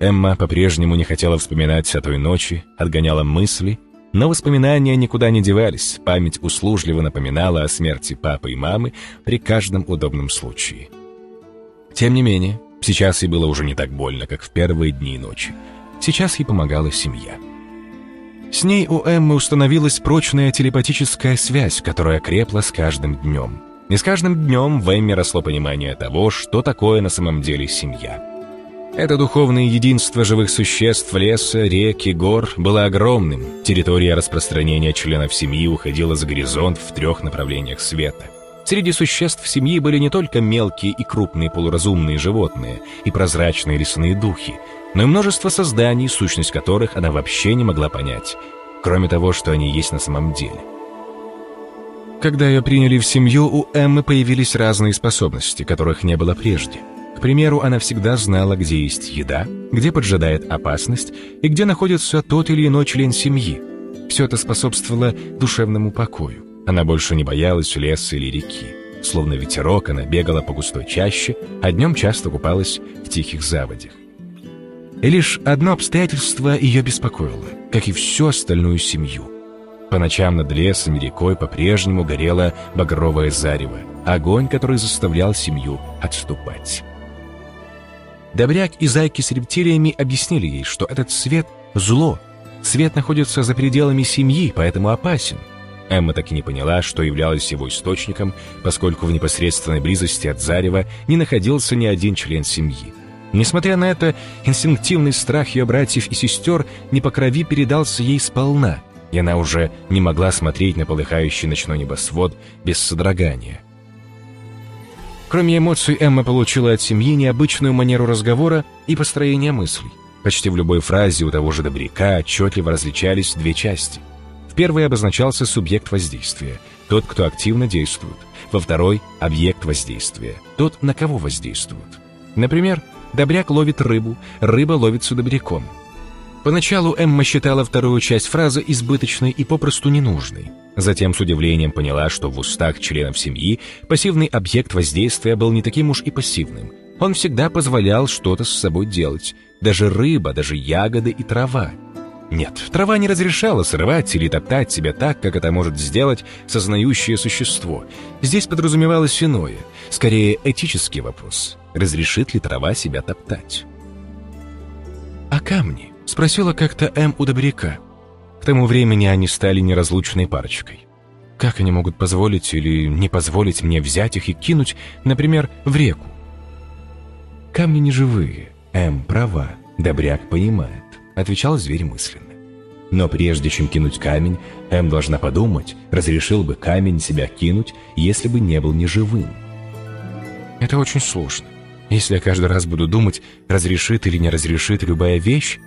Эмма по-прежнему не хотела вспоминать о той ночи, отгоняла мысли, но воспоминания никуда не девались, память услужливо напоминала о смерти папы и мамы при каждом удобном случае. Тем не менее, сейчас ей было уже не так больно, как в первые дни и ночи. Сейчас ей помогала семья. С ней у Эммы установилась прочная телепатическая связь, которая крепла с каждым днем. И с каждым днем в Эмме росло понимание того, что такое на самом деле семья. Это духовное единство живых существ леса, рек и гор было огромным. Территория распространения членов семьи уходила за горизонт в трех направлениях света. Среди существ семьи были не только мелкие и крупные полуразумные животные и прозрачные лесные духи, но и множество созданий, сущность которых она вообще не могла понять, кроме того, что они есть на самом деле. Когда ее приняли в семью, у Эммы появились разные способности, которых не было прежде – к примеру, она всегда знала, где есть еда, где поджидает опасность и где находится тот или иной член семьи. Все это способствовало душевному покою. Она больше не боялась леса или реки. Словно ветерок, она бегала по густой чаще, а днем часто купалась в тихих заводях. И лишь одно обстоятельство ее беспокоило, как и всю остальную семью. По ночам над лесом и рекой по-прежнему горело багровое зарево, огонь, который заставлял семью отступать. Добряк и зайки с рептилиями объяснили ей, что этот свет — зло. Свет находится за пределами семьи, поэтому опасен. Эмма так и не поняла, что являлось его источником, поскольку в непосредственной близости от зарева не находился ни один член семьи. Несмотря на это, инстинктивный страх ее братьев и сестер не по крови передался ей сполна, и она уже не могла смотреть на полыхающий ночной небосвод без содрогания. Кроме эмоций, Эмма получила от семьи необычную манеру разговора и построения мыслей. Почти в любой фразе у того же добряка отчетливо различались две части. В первой обозначался субъект воздействия, тот, кто активно действует. Во второй – объект воздействия, тот, на кого воздействует. Например, добряк ловит рыбу, рыба ловится добряком – Поначалу Эмма считала вторую часть фразы избыточной и попросту ненужной. Затем с удивлением поняла, что в устах членов семьи пассивный объект воздействия был не таким уж и пассивным. Он всегда позволял что-то с собой делать. Даже рыба, даже ягоды и трава. Нет, трава не разрешала срывать или топтать себя так, как это может сделать сознающее существо. Здесь подразумевалось иное, скорее этический вопрос. Разрешит ли трава себя топтать? А камни? Спросила как-то М у добряка. К тому времени они стали неразлучной парочкой. Как они могут позволить или не позволить мне взять их и кинуть, например, в реку? Камни не живые. М права. Добряк понимает, отвечал зверь мысленно. Но прежде чем кинуть камень, М должна подумать, разрешил бы камень себя кинуть, если бы не был неживым. Это очень сложно. Если я каждый раз буду думать, разрешит или не разрешит любая вещь,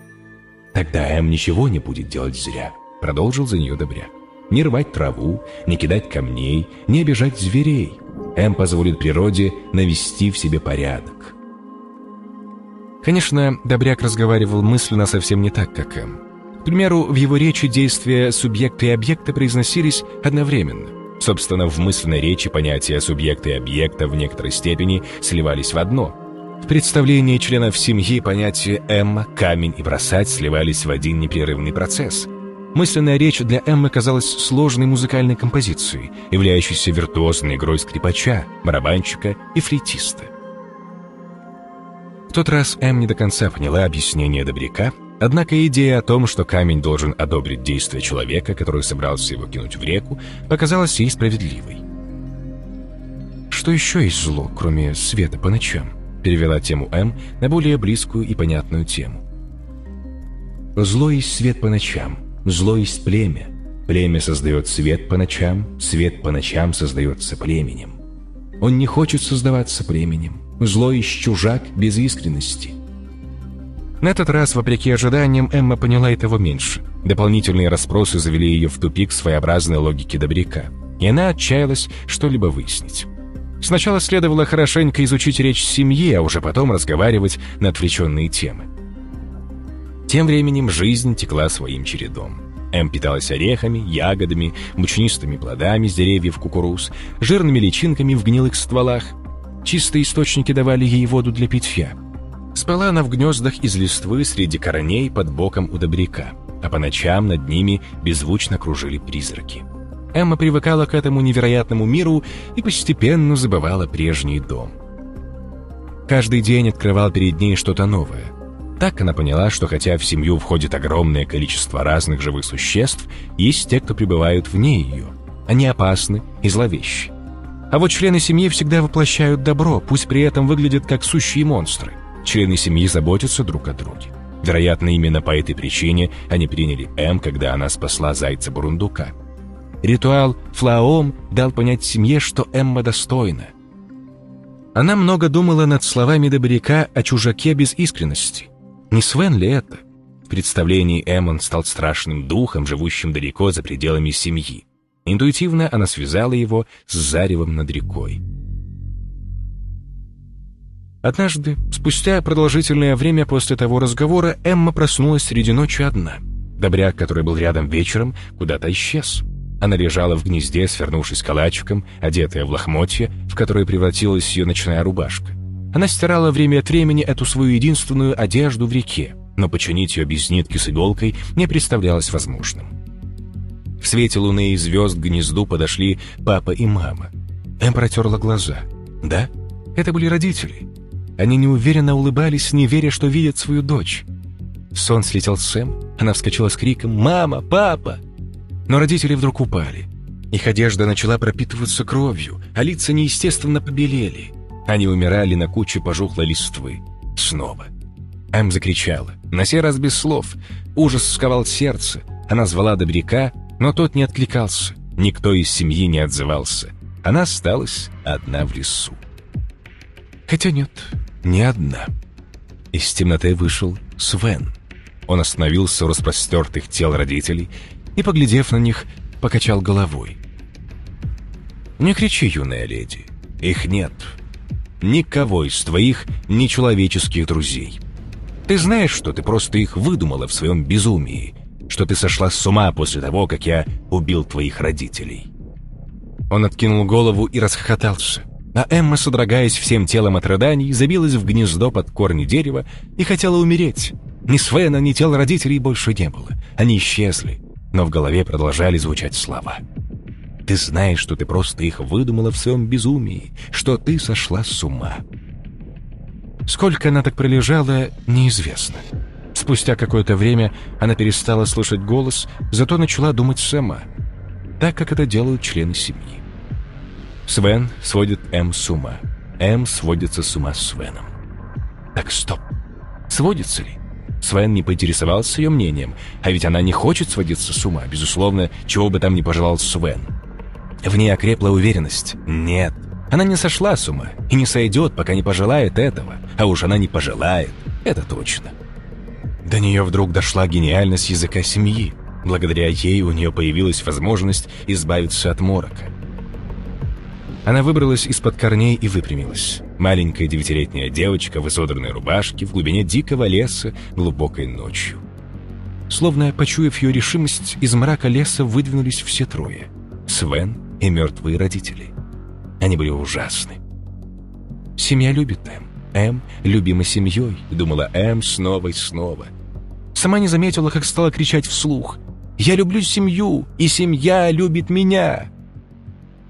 «Тогда Эм ничего не будет делать зря», — продолжил за нее Добряк. «Не рвать траву, не кидать камней, не обижать зверей. Эм позволит природе навести в себе порядок». Конечно, Добряк разговаривал мысленно совсем не так, как Эм. К примеру, в его речи действия субъекта и объекта произносились одновременно. Собственно, в мысленной речи понятия субъекта и объекта в некоторой степени сливались в одно — в представлении членов семьи понятия «Эмма», «камень» и «бросать» сливались в один непрерывный процесс. Мысленная речь для Эммы казалась сложной музыкальной композицией, являющейся виртуозной игрой скрипача, барабанщика и флейтиста. В тот раз Эм не до конца поняла объяснение Добряка, однако идея о том, что камень должен одобрить действия человека, который собрался его кинуть в реку, показалась ей справедливой. Что еще есть зло, кроме света по ночам? Перевела тему М на более близкую и понятную тему. Зло есть свет по ночам, зло есть племя. Племя создает свет по ночам, свет по ночам создается племенем. Он не хочет создаваться племенем. Зло есть чужак без искренности. На этот раз, вопреки ожиданиям, Эмма поняла и того меньше. Дополнительные расспросы завели ее в тупик своеобразной логики добряка, и она отчаялась что-либо выяснить. Сначала следовало хорошенько изучить речь семьи, а уже потом разговаривать на отвлеченные темы. Тем временем жизнь текла своим чередом. М питалась орехами, ягодами, мучнистыми плодами с деревьев кукуруз, жирными личинками в гнилых стволах. Чистые источники давали ей воду для питья. Спала она в гнездах из листвы среди корней под боком у добряка, а по ночам над ними беззвучно кружили призраки. Эмма привыкала к этому невероятному миру и постепенно забывала прежний дом. Каждый день открывал перед ней что-то новое. Так она поняла, что хотя в семью входит огромное количество разных живых существ, есть те, кто пребывают вне ее. Они опасны и зловещи. А вот члены семьи всегда воплощают добро, пусть при этом выглядят как сущие монстры. Члены семьи заботятся друг о друге. Вероятно, именно по этой причине они приняли М, когда она спасла зайца Бурундука. Ритуал Флаом дал понять семье, что Эмма достойна. Она много думала над словами Добряка о чужаке без искренности. Не Свен ли это? В представлении Эммон стал страшным духом, живущим далеко за пределами семьи. Интуитивно она связала его с заревом над рекой. Однажды, спустя продолжительное время после того разговора, Эмма проснулась среди ночи одна. Добряк, который был рядом вечером, куда-то исчез. Она лежала в гнезде, свернувшись калачиком, одетая в лохмотье, в которое превратилась ее ночная рубашка. Она стирала время от времени эту свою единственную одежду в реке, но починить ее без нитки с иголкой не представлялось возможным. В свете луны и звезд к гнезду подошли папа и мама. Эм протерла глаза. Да, это были родители. Они неуверенно улыбались, не веря, что видят свою дочь. Сон слетел с Сэм, она вскочила с криком «Мама! Папа!» Но родители вдруг упали. Их одежда начала пропитываться кровью, а лица неестественно побелели. Они умирали на куче пожухлой листвы. Снова. Эм закричала. На сей раз без слов. Ужас сковал сердце. Она звала Добряка, но тот не откликался. Никто из семьи не отзывался. Она осталась одна в лесу. Хотя нет, не одна. Из темноты вышел Свен. Он остановился у распростертых тел родителей и, поглядев на них, покачал головой. «Не кричи, юная леди, их нет. Никого из твоих нечеловеческих друзей. Ты знаешь, что ты просто их выдумала в своем безумии, что ты сошла с ума после того, как я убил твоих родителей». Он откинул голову и расхохотался. А Эмма, содрогаясь всем телом от рыданий, забилась в гнездо под корни дерева и хотела умереть. Ни Свена, ни тел родителей больше не было. Они исчезли но в голове продолжали звучать слова. «Ты знаешь, что ты просто их выдумала в своем безумии, что ты сошла с ума». Сколько она так пролежала, неизвестно. Спустя какое-то время она перестала слышать голос, зато начала думать сама, так как это делают члены семьи. Свен сводит М с ума. М сводится с ума с Свеном. Так, стоп. Сводится ли? Свен не поинтересовался ее мнением, а ведь она не хочет сводиться с ума, безусловно, чего бы там ни пожелал Свен. В ней окрепла уверенность. Нет, она не сошла с ума и не сойдет, пока не пожелает этого. А уж она не пожелает, это точно. До нее вдруг дошла гениальность языка семьи. Благодаря ей у нее появилась возможность избавиться от морока. Она выбралась из-под корней и выпрямилась. Маленькая девятилетняя девочка в изодранной рубашке в глубине дикого леса глубокой ночью. Словно почуяв ее решимость, из мрака леса выдвинулись все трое. Свен и мертвые родители. Они были ужасны. Семья любит Эм. Эм любима семьей, думала Эм снова и снова. Сама не заметила, как стала кричать вслух. «Я люблю семью, и семья любит меня!»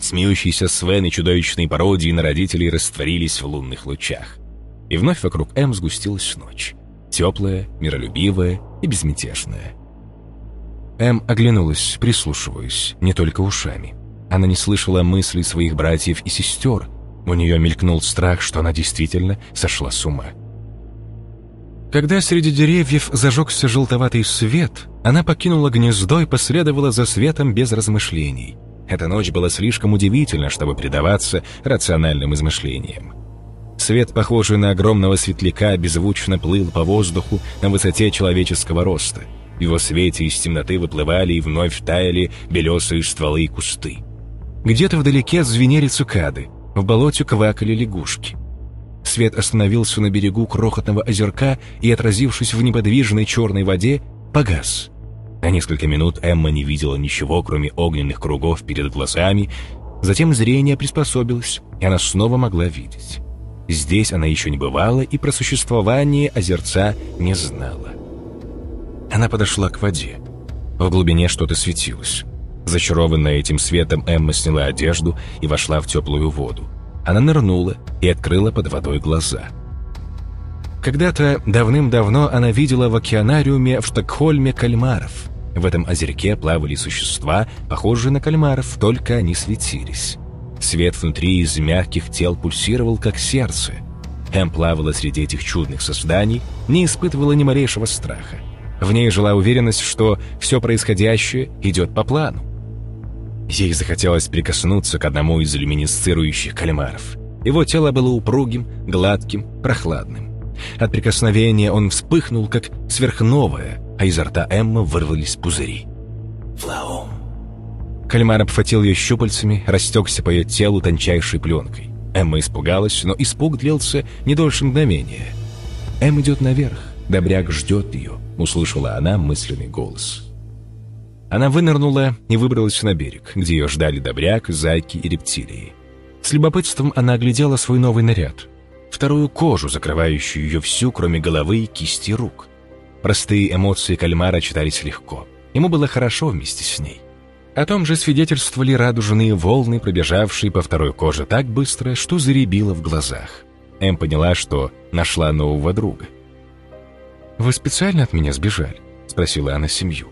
Смеющиеся Свен и чудовищные пародии на родителей растворились в лунных лучах. И вновь вокруг М сгустилась ночь. Теплая, миролюбивая и безмятежная. М оглянулась, прислушиваясь, не только ушами. Она не слышала мыслей своих братьев и сестер. У нее мелькнул страх, что она действительно сошла с ума. Когда среди деревьев зажегся желтоватый свет, она покинула гнездо и последовала за светом без размышлений — эта ночь была слишком удивительна, чтобы предаваться рациональным измышлениям. Свет, похожий на огромного светляка, беззвучно плыл по воздуху на высоте человеческого роста. В его свете из темноты выплывали и вновь таяли белесые стволы и кусты. Где-то вдалеке звенели цикады. В В болоте квакали лягушки. Свет остановился на берегу крохотного озерка и, отразившись в неподвижной черной воде, погас. На несколько минут Эмма не видела ничего, кроме огненных кругов перед глазами, затем зрение приспособилось, и она снова могла видеть. Здесь она еще не бывала и про существование озерца не знала. Она подошла к воде. В глубине что-то светилось. Зачарованная этим светом, Эмма сняла одежду и вошла в теплую воду. Она нырнула и открыла под водой глаза. Когда-то давным-давно она видела в океанариуме в Штокхольме кальмаров. В этом озерке плавали существа, похожие на кальмаров, только они светились. Свет внутри из мягких тел пульсировал, как сердце. Эм плавала среди этих чудных созданий, не испытывала ни малейшего страха. В ней жила уверенность, что все происходящее идет по плану. Ей захотелось прикоснуться к одному из люминесцирующих кальмаров. Его тело было упругим, гладким, прохладным. От прикосновения он вспыхнул, как сверхновое, а изо рта Эммы вырвались пузыри. Флаом. Кальмар обхватил ее щупальцами, растекся по ее телу тончайшей пленкой. Эмма испугалась, но испуг длился не дольше мгновения. «Эм идет наверх, добряк ждет ее», — услышала она мысленный голос. Она вынырнула и выбралась на берег, где ее ждали добряк, зайки и рептилии. С любопытством она оглядела свой новый наряд. Вторую кожу, закрывающую ее всю, кроме головы и кисти рук. Простые эмоции кальмара читались легко. Ему было хорошо вместе с ней. О том же свидетельствовали радужные волны, пробежавшие по второй коже так быстро, что заребило в глазах. Эм поняла, что нашла нового друга. «Вы специально от меня сбежали?» — спросила она семью.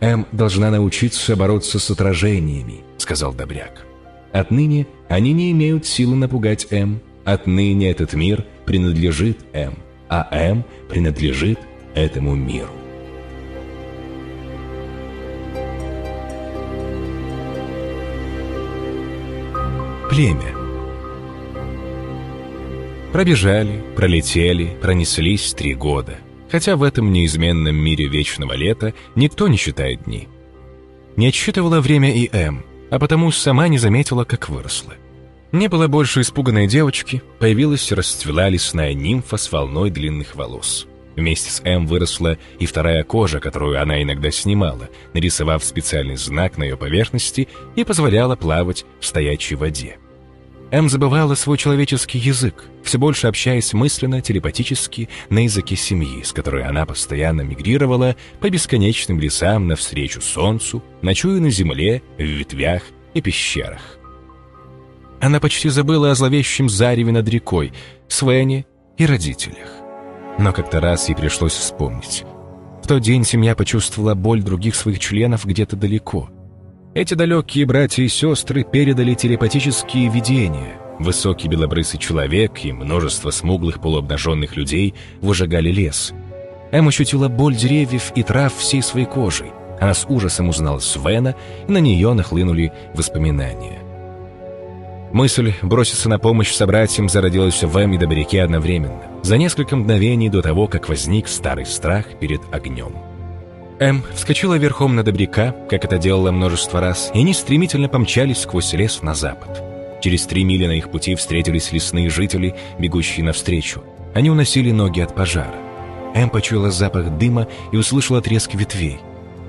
«Эм должна научиться бороться с отражениями», — сказал Добряк. «Отныне они не имеют силы напугать Эм. Отныне этот мир принадлежит Эм, а Эм принадлежит этому миру». Племя Пробежали, пролетели, пронеслись три года — хотя в этом неизменном мире вечного лета никто не считает дни. Не отсчитывала время и М, а потому сама не заметила, как выросла. Не было больше испуганной девочки, появилась расцвела лесная нимфа с волной длинных волос. Вместе с М выросла и вторая кожа, которую она иногда снимала, нарисовав специальный знак на ее поверхности и позволяла плавать в стоячей воде. М забывала свой человеческий язык, все больше общаясь мысленно, телепатически на языке семьи, с которой она постоянно мигрировала по бесконечным лесам навстречу солнцу, ночуя на земле, в ветвях и пещерах. Она почти забыла о зловещем зареве над рекой, Свене и родителях. Но как-то раз ей пришлось вспомнить. В тот день семья почувствовала боль других своих членов где-то далеко — эти далекие братья и сестры передали телепатические видения. Высокий белобрысый человек и множество смуглых полуобнаженных людей выжигали лес. Эм ощутила боль деревьев и трав всей своей кожей. Она с ужасом узнала Свена, и на нее нахлынули воспоминания. Мысль броситься на помощь собратьям зародилась в Эм и Добряке одновременно, за несколько мгновений до того, как возник старый страх перед огнем. М вскочила верхом на добряка, как это делала множество раз, и они стремительно помчались сквозь лес на запад. Через три мили на их пути встретились лесные жители, бегущие навстречу. Они уносили ноги от пожара. М почуяла запах дыма и услышала треск ветвей.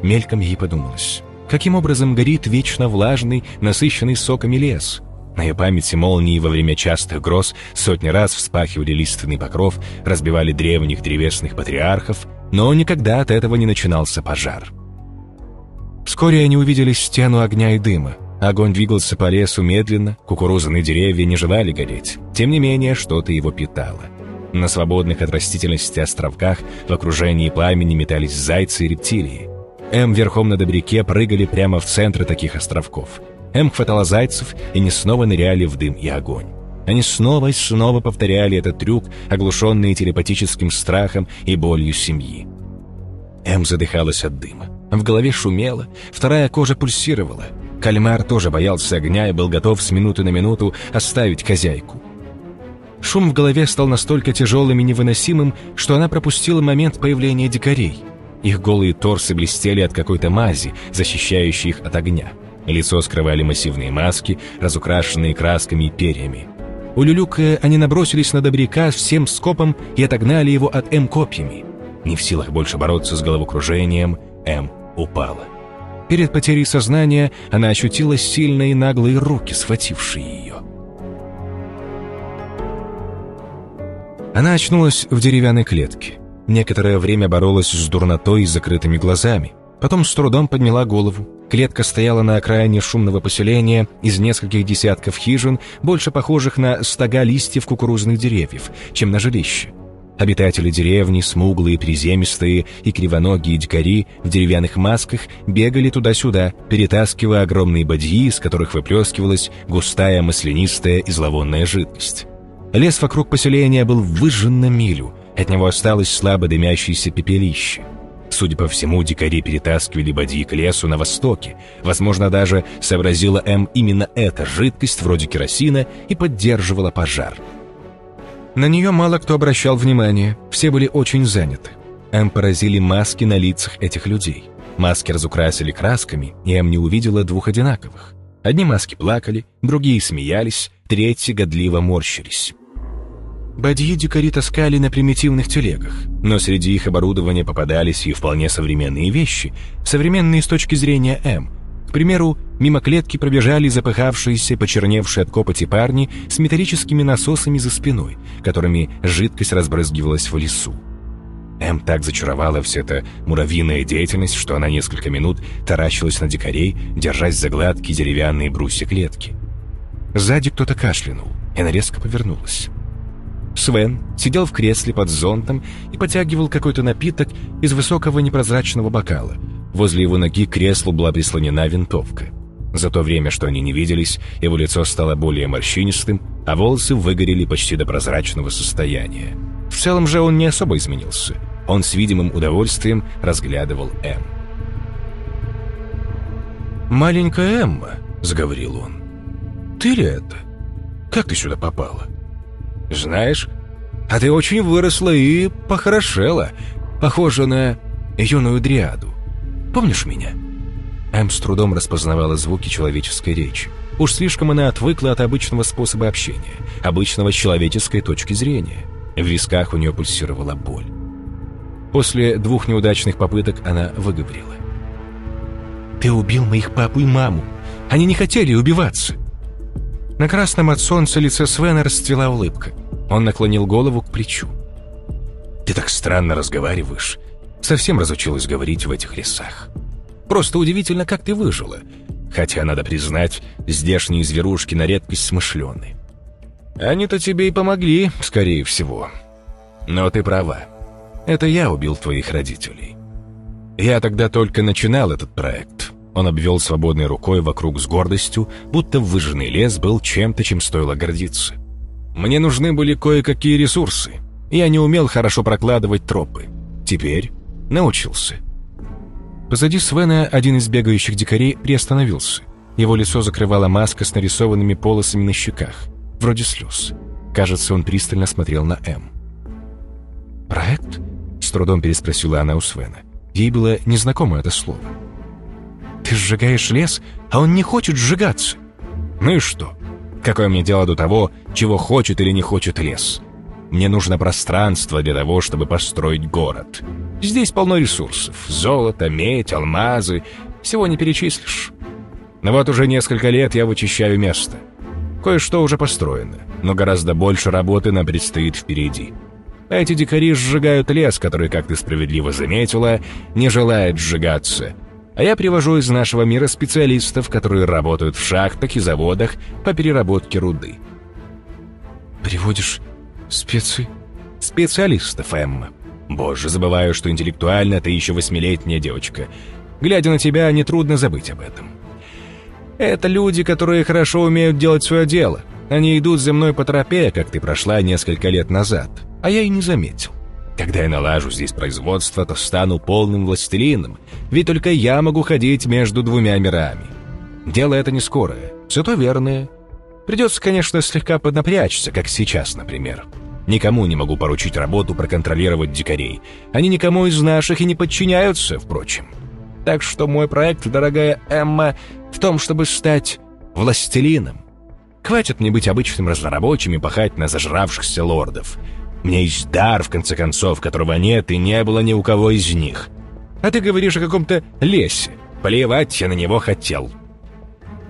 Мельком ей подумалось, каким образом горит вечно влажный, насыщенный соками лес? На ее памяти молнии во время частых гроз сотни раз вспахивали лиственный покров, разбивали древних древесных патриархов, но никогда от этого не начинался пожар. Вскоре они увидели стену огня и дыма. Огонь двигался по лесу медленно, кукурузные деревья не желали гореть. Тем не менее, что-то его питало. На свободных от растительности островках в окружении пламени метались зайцы и рептилии. М верхом на добряке прыгали прямо в центр таких островков. М хватала зайцев, и они снова ныряли в дым и огонь. Они снова и снова повторяли этот трюк, оглушенные телепатическим страхом и болью семьи. М задыхалась от дыма. В голове шумело, вторая кожа пульсировала. Кальмар тоже боялся огня и был готов с минуты на минуту оставить хозяйку. Шум в голове стал настолько тяжелым и невыносимым, что она пропустила момент появления дикарей. Их голые торсы блестели от какой-то мази, защищающей их от огня. Лицо скрывали массивные маски, разукрашенные красками и перьями. Улюлюкая, они набросились на добряка всем скопом и отогнали его от М копьями. Не в силах больше бороться с головокружением, М упала. Перед потерей сознания она ощутила сильные наглые руки, схватившие ее. Она очнулась в деревянной клетке. Некоторое время боролась с дурнотой и закрытыми глазами. Потом с трудом подняла голову. Клетка стояла на окраине шумного поселения из нескольких десятков хижин, больше похожих на стога листьев кукурузных деревьев, чем на жилище. Обитатели деревни, смуглые, приземистые и кривоногие дикари в деревянных масках бегали туда-сюда, перетаскивая огромные бадьи, из которых выплескивалась густая маслянистая и зловонная жидкость. Лес вокруг поселения был выжжен на милю, от него осталось слабо дымящееся пепелище. Судя по всему, дикари перетаскивали бадьи к лесу на востоке. Возможно, даже сообразила М именно эта жидкость, вроде керосина, и поддерживала пожар. На нее мало кто обращал внимание, все были очень заняты. М поразили маски на лицах этих людей. Маски разукрасили красками, и М не увидела двух одинаковых. Одни маски плакали, другие смеялись, третьи годливо морщились. Бадьи дикари таскали на примитивных телегах, но среди их оборудования попадались и вполне современные вещи, современные с точки зрения М, примеру, мимо клетки пробежали запыхавшиеся, почерневшие от копоти парни с металлическими насосами за спиной, которыми жидкость разбрызгивалась в лесу. М так зачаровала вся эта муравьиная деятельность, что она несколько минут таращилась на дикарей, держась за гладкие деревянные брусья клетки. Сзади кто-то кашлянул, и она резко повернулась. Свен сидел в кресле под зонтом и потягивал какой-то напиток из высокого непрозрачного бокала — Возле его ноги к креслу была прислонена винтовка. За то время, что они не виделись, его лицо стало более морщинистым, а волосы выгорели почти до прозрачного состояния. В целом же он не особо изменился. Он с видимым удовольствием разглядывал М. «Маленькая Эмма», — заговорил он. «Ты ли это? Как ты сюда попала?» «Знаешь, а ты очень выросла и похорошела, похожа на юную дриаду. Помнишь меня?» Эм с трудом распознавала звуки человеческой речи. Уж слишком она отвыкла от обычного способа общения, обычного человеческой точки зрения. В висках у нее пульсировала боль. После двух неудачных попыток она выговорила. «Ты убил моих папу и маму. Они не хотели убиваться». На красном от солнца лице Свена расцвела улыбка. Он наклонил голову к плечу. «Ты так странно разговариваешь. Совсем разучилась говорить в этих лесах. Просто удивительно, как ты выжила. Хотя, надо признать, здешние зверушки на редкость смышленые. Они-то тебе и помогли, скорее всего. Но ты права. Это я убил твоих родителей. Я тогда только начинал этот проект. Он обвел свободной рукой вокруг с гордостью, будто выжженный лес был чем-то, чем стоило гордиться. Мне нужны были кое-какие ресурсы. Я не умел хорошо прокладывать тропы. Теперь Научился. Позади Свена один из бегающих дикарей приостановился. Его лицо закрывала маска с нарисованными полосами на щеках, вроде слез. Кажется, он пристально смотрел на М. «Проект?» — с трудом переспросила она у Свена. Ей было незнакомо это слово. «Ты сжигаешь лес, а он не хочет сжигаться». «Ну и что? Какое мне дело до того, чего хочет или не хочет лес? Мне нужно пространство для того, чтобы построить город. Здесь полно ресурсов. Золото, медь, алмазы. Всего не перечислишь. Но вот уже несколько лет я вычищаю место. Кое-что уже построено, но гораздо больше работы нам предстоит впереди. Эти дикари сжигают лес, который, как ты справедливо заметила, не желает сжигаться. А я привожу из нашего мира специалистов, которые работают в шахтах и заводах по переработке руды. «Приводишь специ...» «Специалистов, Эмма. Боже, забываю, что интеллектуально ты еще восьмилетняя девочка. Глядя на тебя, нетрудно забыть об этом. Это люди, которые хорошо умеют делать свое дело. Они идут за мной по тропе, как ты прошла несколько лет назад, а я и не заметил. Когда я налажу здесь производство, то стану полным властелином, ведь только я могу ходить между двумя мирами. Дело это не скорое, зато верное. Придется, конечно, слегка поднапрячься, как сейчас, например. Никому не могу поручить работу проконтролировать дикарей. Они никому из наших и не подчиняются, впрочем. Так что мой проект, дорогая Эмма, в том, чтобы стать властелином. Хватит мне быть обычным разнорабочим и пахать на зажравшихся лордов. Меня есть дар, в конце концов, которого нет и не было ни у кого из них. А ты говоришь о каком-то лесе. Плевать я на него хотел».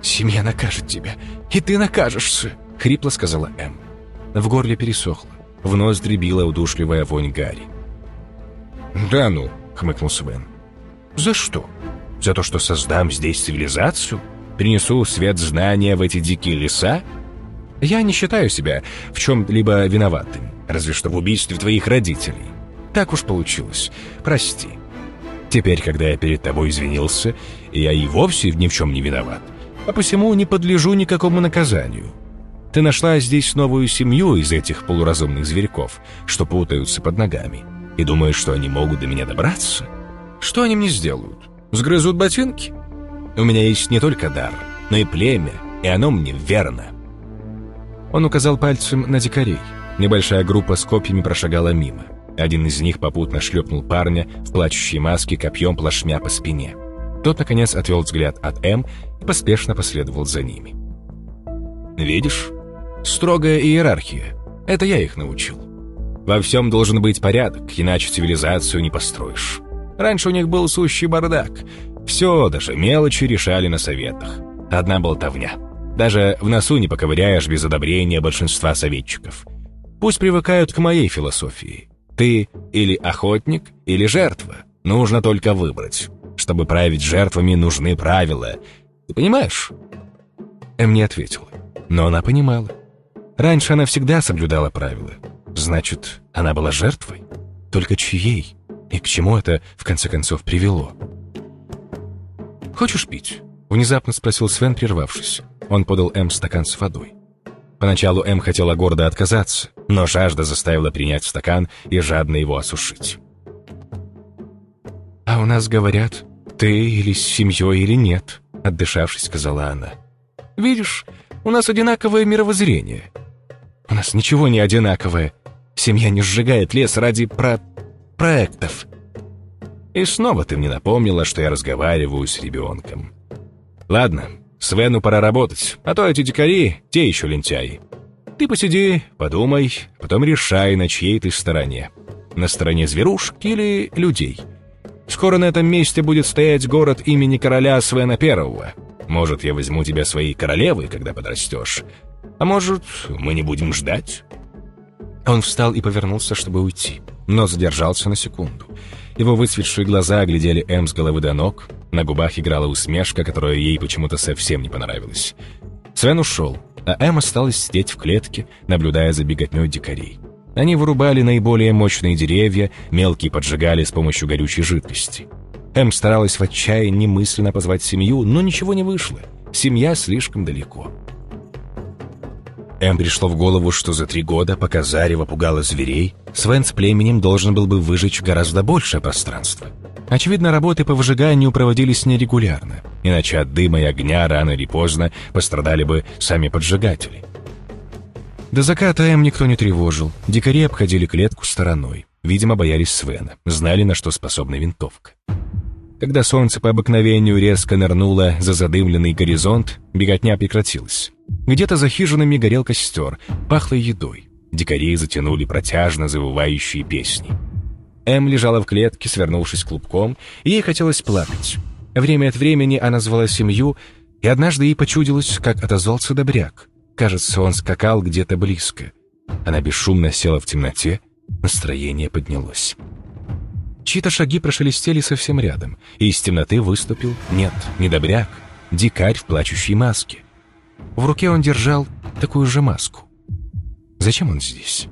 «Семья накажет тебя, и ты накажешься», — хрипло сказала Эм. В горле пересохло. В нос дребила удушливая вонь Гарри. «Да ну», — хмыкнул Свен. «За что? За то, что создам здесь цивилизацию? Принесу свет знания в эти дикие леса? Я не считаю себя в чем-либо виноватым, разве что в убийстве твоих родителей. Так уж получилось. Прости. Теперь, когда я перед тобой извинился, я и вовсе ни в чем не виноват, а посему не подлежу никакому наказанию. Ты нашла здесь новую семью из этих полуразумных зверьков, что путаются под ногами, и думаешь, что они могут до меня добраться? Что они мне сделают? Сгрызут ботинки? У меня есть не только дар, но и племя, и оно мне верно. Он указал пальцем на дикарей. Небольшая группа с копьями прошагала мимо. Один из них попутно шлепнул парня в плачущей маске копьем плашмя по спине. Тот, наконец, отвел взгляд от М и поспешно последовал за ними. «Видишь? Строгая иерархия. Это я их научил. Во всем должен быть порядок, иначе цивилизацию не построишь. Раньше у них был сущий бардак. Все, даже мелочи решали на советах. Одна болтовня. Даже в носу не поковыряешь без одобрения большинства советчиков. Пусть привыкают к моей философии. Ты или охотник, или жертва. Нужно только выбрать. Чтобы править жертвами, нужны правила. Ты понимаешь?» Эм не ответила, но она понимала. Раньше она всегда соблюдала правила. Значит, она была жертвой? Только чьей? И к чему это, в конце концов, привело? «Хочешь пить?» — внезапно спросил Свен, прервавшись. Он подал М стакан с водой. Поначалу М хотела гордо отказаться, но жажда заставила принять стакан и жадно его осушить. «А у нас говорят, ты или с семьей, или нет», — отдышавшись, сказала она. «Видишь, у нас одинаковое мировоззрение». «У нас ничего не одинаковое. Семья не сжигает лес ради про... проектов». И снова ты мне напомнила, что я разговариваю с ребенком. Ладно, Свену пора работать, а то эти дикари, те еще лентяи. Ты посиди, подумай, потом решай, на чьей ты стороне. На стороне зверушек или людей. Скоро на этом месте будет стоять город имени короля Свена Первого. Может, я возьму тебя своей королевой, когда подрастешь. А может, мы не будем ждать?» Он встал и повернулся, чтобы уйти, но задержался на секунду. Его выцветшие глаза оглядели Эм с головы до ног, на губах играла усмешка, которая ей почему-то совсем не понравилась. Свен ушел, а Эм осталась сидеть в клетке, наблюдая за беготней дикарей. Они вырубали наиболее мощные деревья, мелкие поджигали с помощью горючей жидкости. Эм старалась в отчаянии мысленно позвать семью, но ничего не вышло. Семья слишком далеко. Эм пришло в голову, что за три года, пока Зарева пугала зверей, Свен с племенем должен был бы выжечь гораздо большее пространство. Очевидно, работы по выжиганию проводились нерегулярно, иначе от дыма и огня рано или поздно пострадали бы сами поджигатели. До заката Эм никто не тревожил, дикари обходили клетку стороной. Видимо, боялись Свена, знали, на что способна винтовка. Когда солнце по обыкновению резко нырнуло за задымленный горизонт, беготня прекратилась. Где-то за хижинами горел костер, пахло едой. Дикари затянули протяжно завывающие песни. Эм лежала в клетке, свернувшись клубком, и ей хотелось плакать. Время от времени она звала семью, и однажды ей почудилось, как отозвался добряк. Кажется, он скакал где-то близко. Она бесшумно села в темноте, настроение поднялось. Чьи-то шаги прошелестели совсем рядом, и из темноты выступил, нет, не добряк, дикарь в плачущей маске. В руке он держал такую же маску. Зачем он здесь?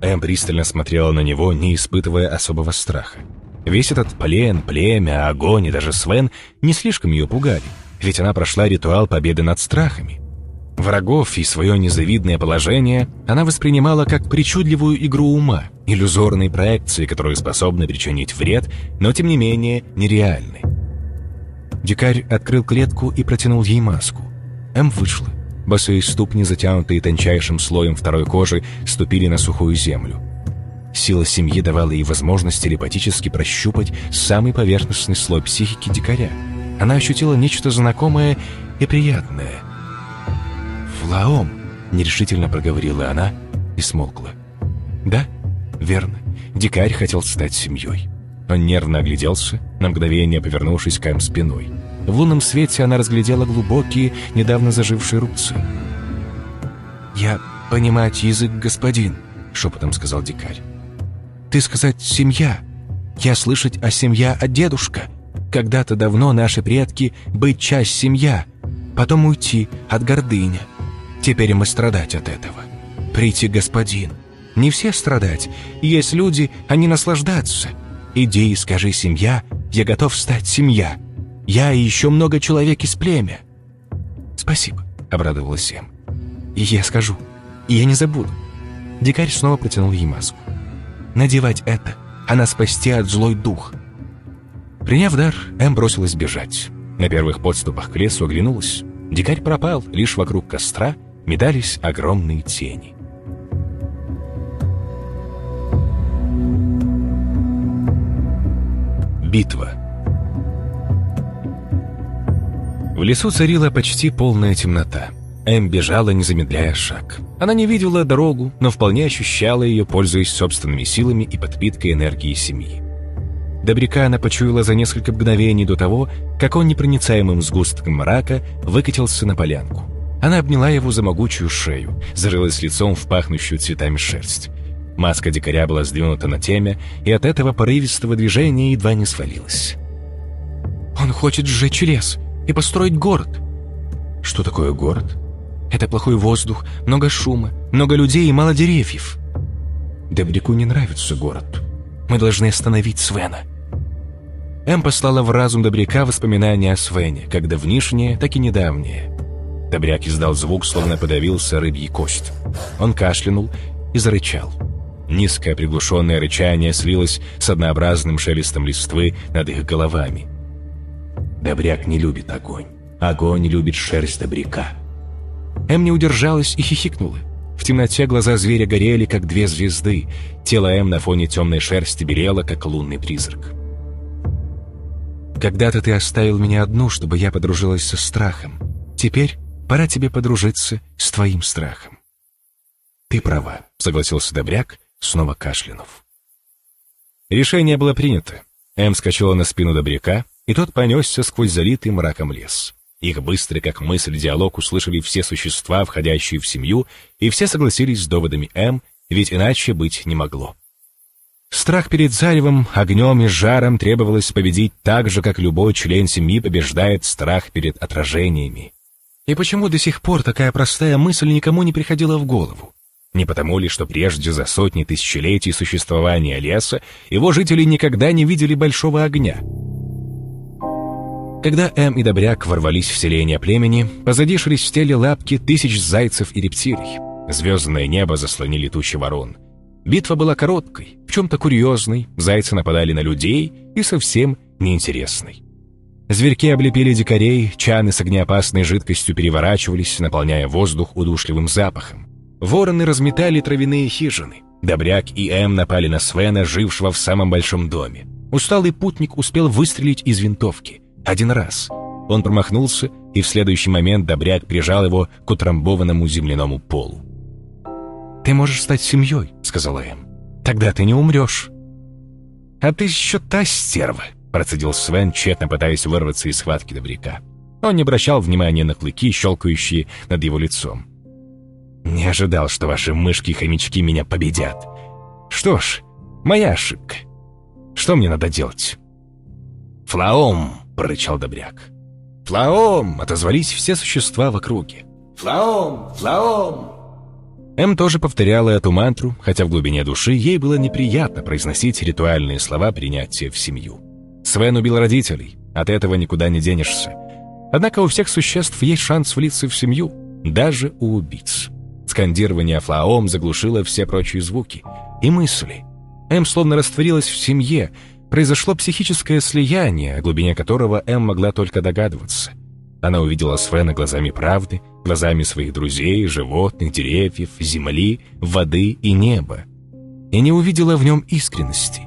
Эм пристально смотрела на него, не испытывая особого страха. Весь этот плен, племя, огонь и даже Свен не слишком ее пугали, ведь она прошла ритуал победы над страхами. Врагов и свое незавидное положение она воспринимала как причудливую игру ума, иллюзорные проекции, которые способны причинить вред, но тем не менее нереальны. Дикарь открыл клетку и протянул ей маску. М вышла. Босые ступни, затянутые тончайшим слоем второй кожи, ступили на сухую землю. Сила семьи давала ей возможность телепатически прощупать самый поверхностный слой психики дикаря. Она ощутила нечто знакомое и приятное. «Флаом!» — нерешительно проговорила она и смолкла. «Да, верно. Дикарь хотел стать семьей». Он нервно огляделся, на мгновение повернувшись к Эм спиной. В лунном свете она разглядела глубокие, недавно зажившие рубцы. «Я понимать язык господин», — шепотом сказал дикарь. «Ты сказать «семья». Я слышать о семья от дедушка. Когда-то давно наши предки быть часть семья, потом уйти от гордыня. Теперь мы страдать от этого. Прийти господин. Не все страдать. Есть люди, они наслаждаться. Иди и скажи «семья», я готов стать семья. Я и еще много человек из племя». «Спасибо», — обрадовалась Эм. «И я скажу, и я не забуду». Дикарь снова протянул ей маску. «Надевать это, а спасти от злой дух». Приняв дар, Эм бросилась бежать. На первых подступах к лесу оглянулась. Дикарь пропал, лишь вокруг костра метались огромные тени. Битва В лесу царила почти полная темнота. Эм бежала, не замедляя шаг. Она не видела дорогу, но вполне ощущала ее, пользуясь собственными силами и подпиткой энергии семьи. Добряка она почуяла за несколько мгновений до того, как он непроницаемым сгустком мрака выкатился на полянку. Она обняла его за могучую шею, зарылась лицом в пахнущую цветами шерсть. Маска дикаря была сдвинута на темя, и от этого порывистого движения едва не свалилась. «Он хочет сжечь лес и построить город». «Что такое город?» «Это плохой воздух, много шума, много людей и мало деревьев». Дебрику не нравится город. Мы должны остановить Свена». Эм послала в разум Добряка воспоминания о Свене, как давнишнее, так и недавнее. Добряк издал звук, словно подавился рыбьей кость. Он кашлянул и зарычал. Низкое приглушенное рычание слилось с однообразным шелестом листвы над их головами. Добряк не любит огонь. Огонь любит шерсть добряка. Эм не удержалась и хихикнула. В темноте глаза зверя горели, как две звезды. Тело Эм на фоне темной шерсти белело, как лунный призрак. «Когда-то ты оставил меня одну, чтобы я подружилась со страхом. Теперь пора тебе подружиться с твоим страхом». «Ты права», — согласился Добряк, снова кашлянув. Решение было принято. Эм скачала на спину Добряка, и тот понесся сквозь залитый мраком лес. Их быстрый, как мысль, диалог услышали все существа, входящие в семью, и все согласились с доводами М, ведь иначе быть не могло. Страх перед заревом, огнем и жаром требовалось победить так же, как любой член семьи побеждает страх перед отражениями. И почему до сих пор такая простая мысль никому не приходила в голову? Не потому ли, что прежде за сотни тысячелетий существования леса его жители никогда не видели большого огня? Когда Эм и Добряк ворвались в селение племени, позади шелестели лапки тысяч зайцев и рептилий. Звездное небо заслонили тучи ворон. Битва была короткой, в чем-то курьезной, зайцы нападали на людей и совсем неинтересной. Зверьки облепили дикарей, чаны с огнеопасной жидкостью переворачивались, наполняя воздух удушливым запахом. Вороны разметали травяные хижины. Добряк и Эм напали на Свена, жившего в самом большом доме. Усталый путник успел выстрелить из винтовки. Один раз. Он промахнулся, и в следующий момент Добряк прижал его к утрамбованному земляному полу. «Ты можешь стать семьей», — сказала Эм. «Тогда ты не умрешь». «А ты еще та стерва», — процедил Свен, тщетно пытаясь вырваться из схватки Добряка. Он не обращал внимания на клыки, щелкающие над его лицом. Не ожидал, что ваши мышки-хомячки меня победят. Что ж, моя ошибка. Что мне надо делать? «Флаом!» — прорычал Добряк. «Флаом!» — отозвались все существа в округе. «Флаом! Флаом!» М тоже повторяла эту мантру, хотя в глубине души ей было неприятно произносить ритуальные слова принятия в семью. Свен убил родителей, от этого никуда не денешься. Однако у всех существ есть шанс влиться в семью, даже у убийц. Скандирование флаом заглушило все прочие звуки. И мысли. М словно растворилась в семье. Произошло психическое слияние, о глубине которого М могла только догадываться. Она увидела Свена глазами правды, глазами своих друзей, животных, деревьев, земли, воды и неба. и не увидела в нем искренности.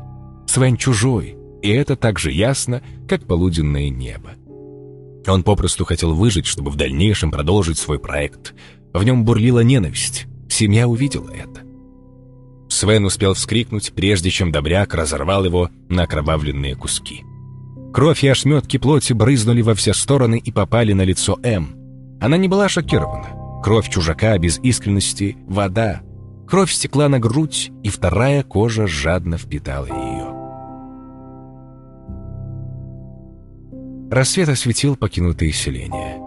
Свен чужой, и это так же ясно, как полуденное небо. Он попросту хотел выжить, чтобы в дальнейшем продолжить свой проект. В нем бурлила ненависть. Семья увидела это. Свен успел вскрикнуть, прежде чем добряк разорвал его на окровавленные куски. Кровь и ошметки плоти брызнули во все стороны и попали на лицо М. Она не была шокирована. Кровь чужака без искренности — вода. Кровь стекла на грудь, и вторая кожа жадно впитала ее. Рассвет осветил покинутые селения.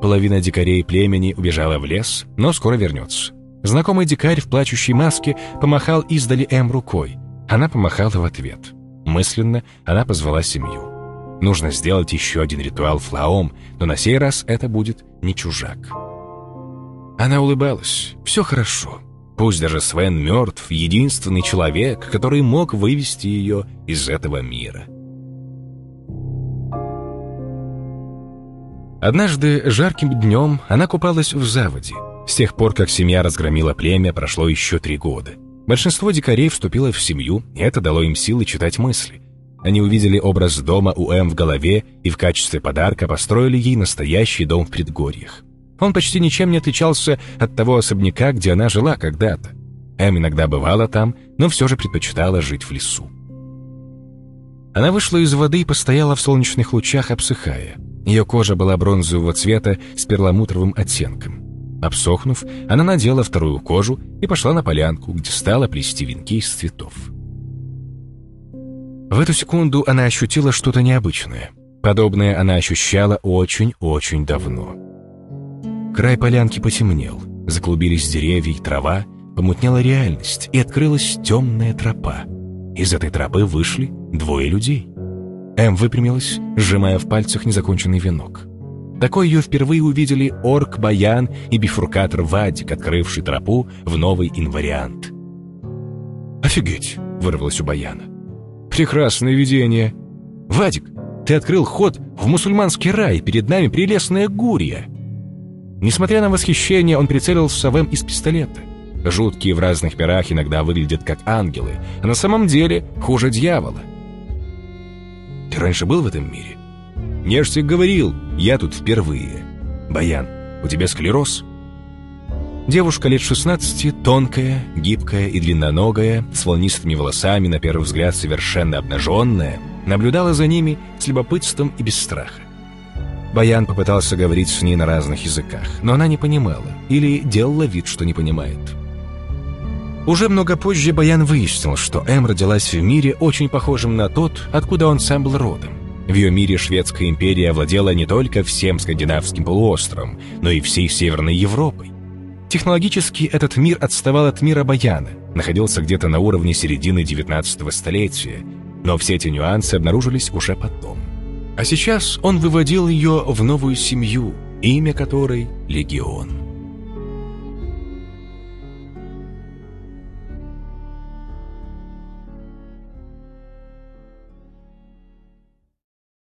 Половина дикарей племени убежала в лес, но скоро вернется. Знакомый дикарь в плачущей маске помахал издали Эм рукой. Она помахала в ответ. Мысленно она позвала семью. Нужно сделать еще один ритуал флаом, но на сей раз это будет не чужак. Она улыбалась. Все хорошо. Пусть даже Свен мертв, единственный человек, который мог вывести ее из этого мира. Однажды жарким днем она купалась в заводе. С тех пор, как семья разгромила племя, прошло еще три года. Большинство дикарей вступило в семью, и это дало им силы читать мысли. Они увидели образ дома у М в голове и в качестве подарка построили ей настоящий дом в предгорьях. Он почти ничем не отличался от того особняка, где она жила когда-то. М иногда бывала там, но все же предпочитала жить в лесу. Она вышла из воды и постояла в солнечных лучах, обсыхая. Ее кожа была бронзового цвета с перламутровым оттенком. Обсохнув, она надела вторую кожу и пошла на полянку, где стала плести венки из цветов. В эту секунду она ощутила что-то необычное. Подобное она ощущала очень-очень давно. Край полянки потемнел, заклубились деревья и трава, помутнела реальность, и открылась темная тропа. Из этой тропы вышли двое людей. Эм выпрямилась, сжимая в пальцах незаконченный венок. Такой ее впервые увидели орк Баян и бифуркатор Вадик, открывший тропу в новый инвариант. «Офигеть!» — вырвалось у Баяна. Прекрасное видение. Вадик, ты открыл ход в мусульманский рай, перед нами прелестная гурия. Несмотря на восхищение, он прицелился в Эм из пистолета. Жуткие в разных мирах иногда выглядят как ангелы, а на самом деле хуже дьявола. Ты раньше был в этом мире? Тебе говорил, я тут впервые. Баян, у тебя склероз? Девушка лет 16, тонкая, гибкая и длинноногая, с волнистыми волосами, на первый взгляд совершенно обнаженная, наблюдала за ними с любопытством и без страха. Баян попытался говорить с ней на разных языках, но она не понимала или делала вид, что не понимает. Уже много позже Баян выяснил, что Эм родилась в мире, очень похожем на тот, откуда он сам был родом. В ее мире Шведская империя владела не только всем скандинавским полуостровом, но и всей Северной Европой. Технологически этот мир отставал от мира Баяна, находился где-то на уровне середины 19 столетия, но все эти нюансы обнаружились уже потом. А сейчас он выводил ее в новую семью, имя которой — Легион.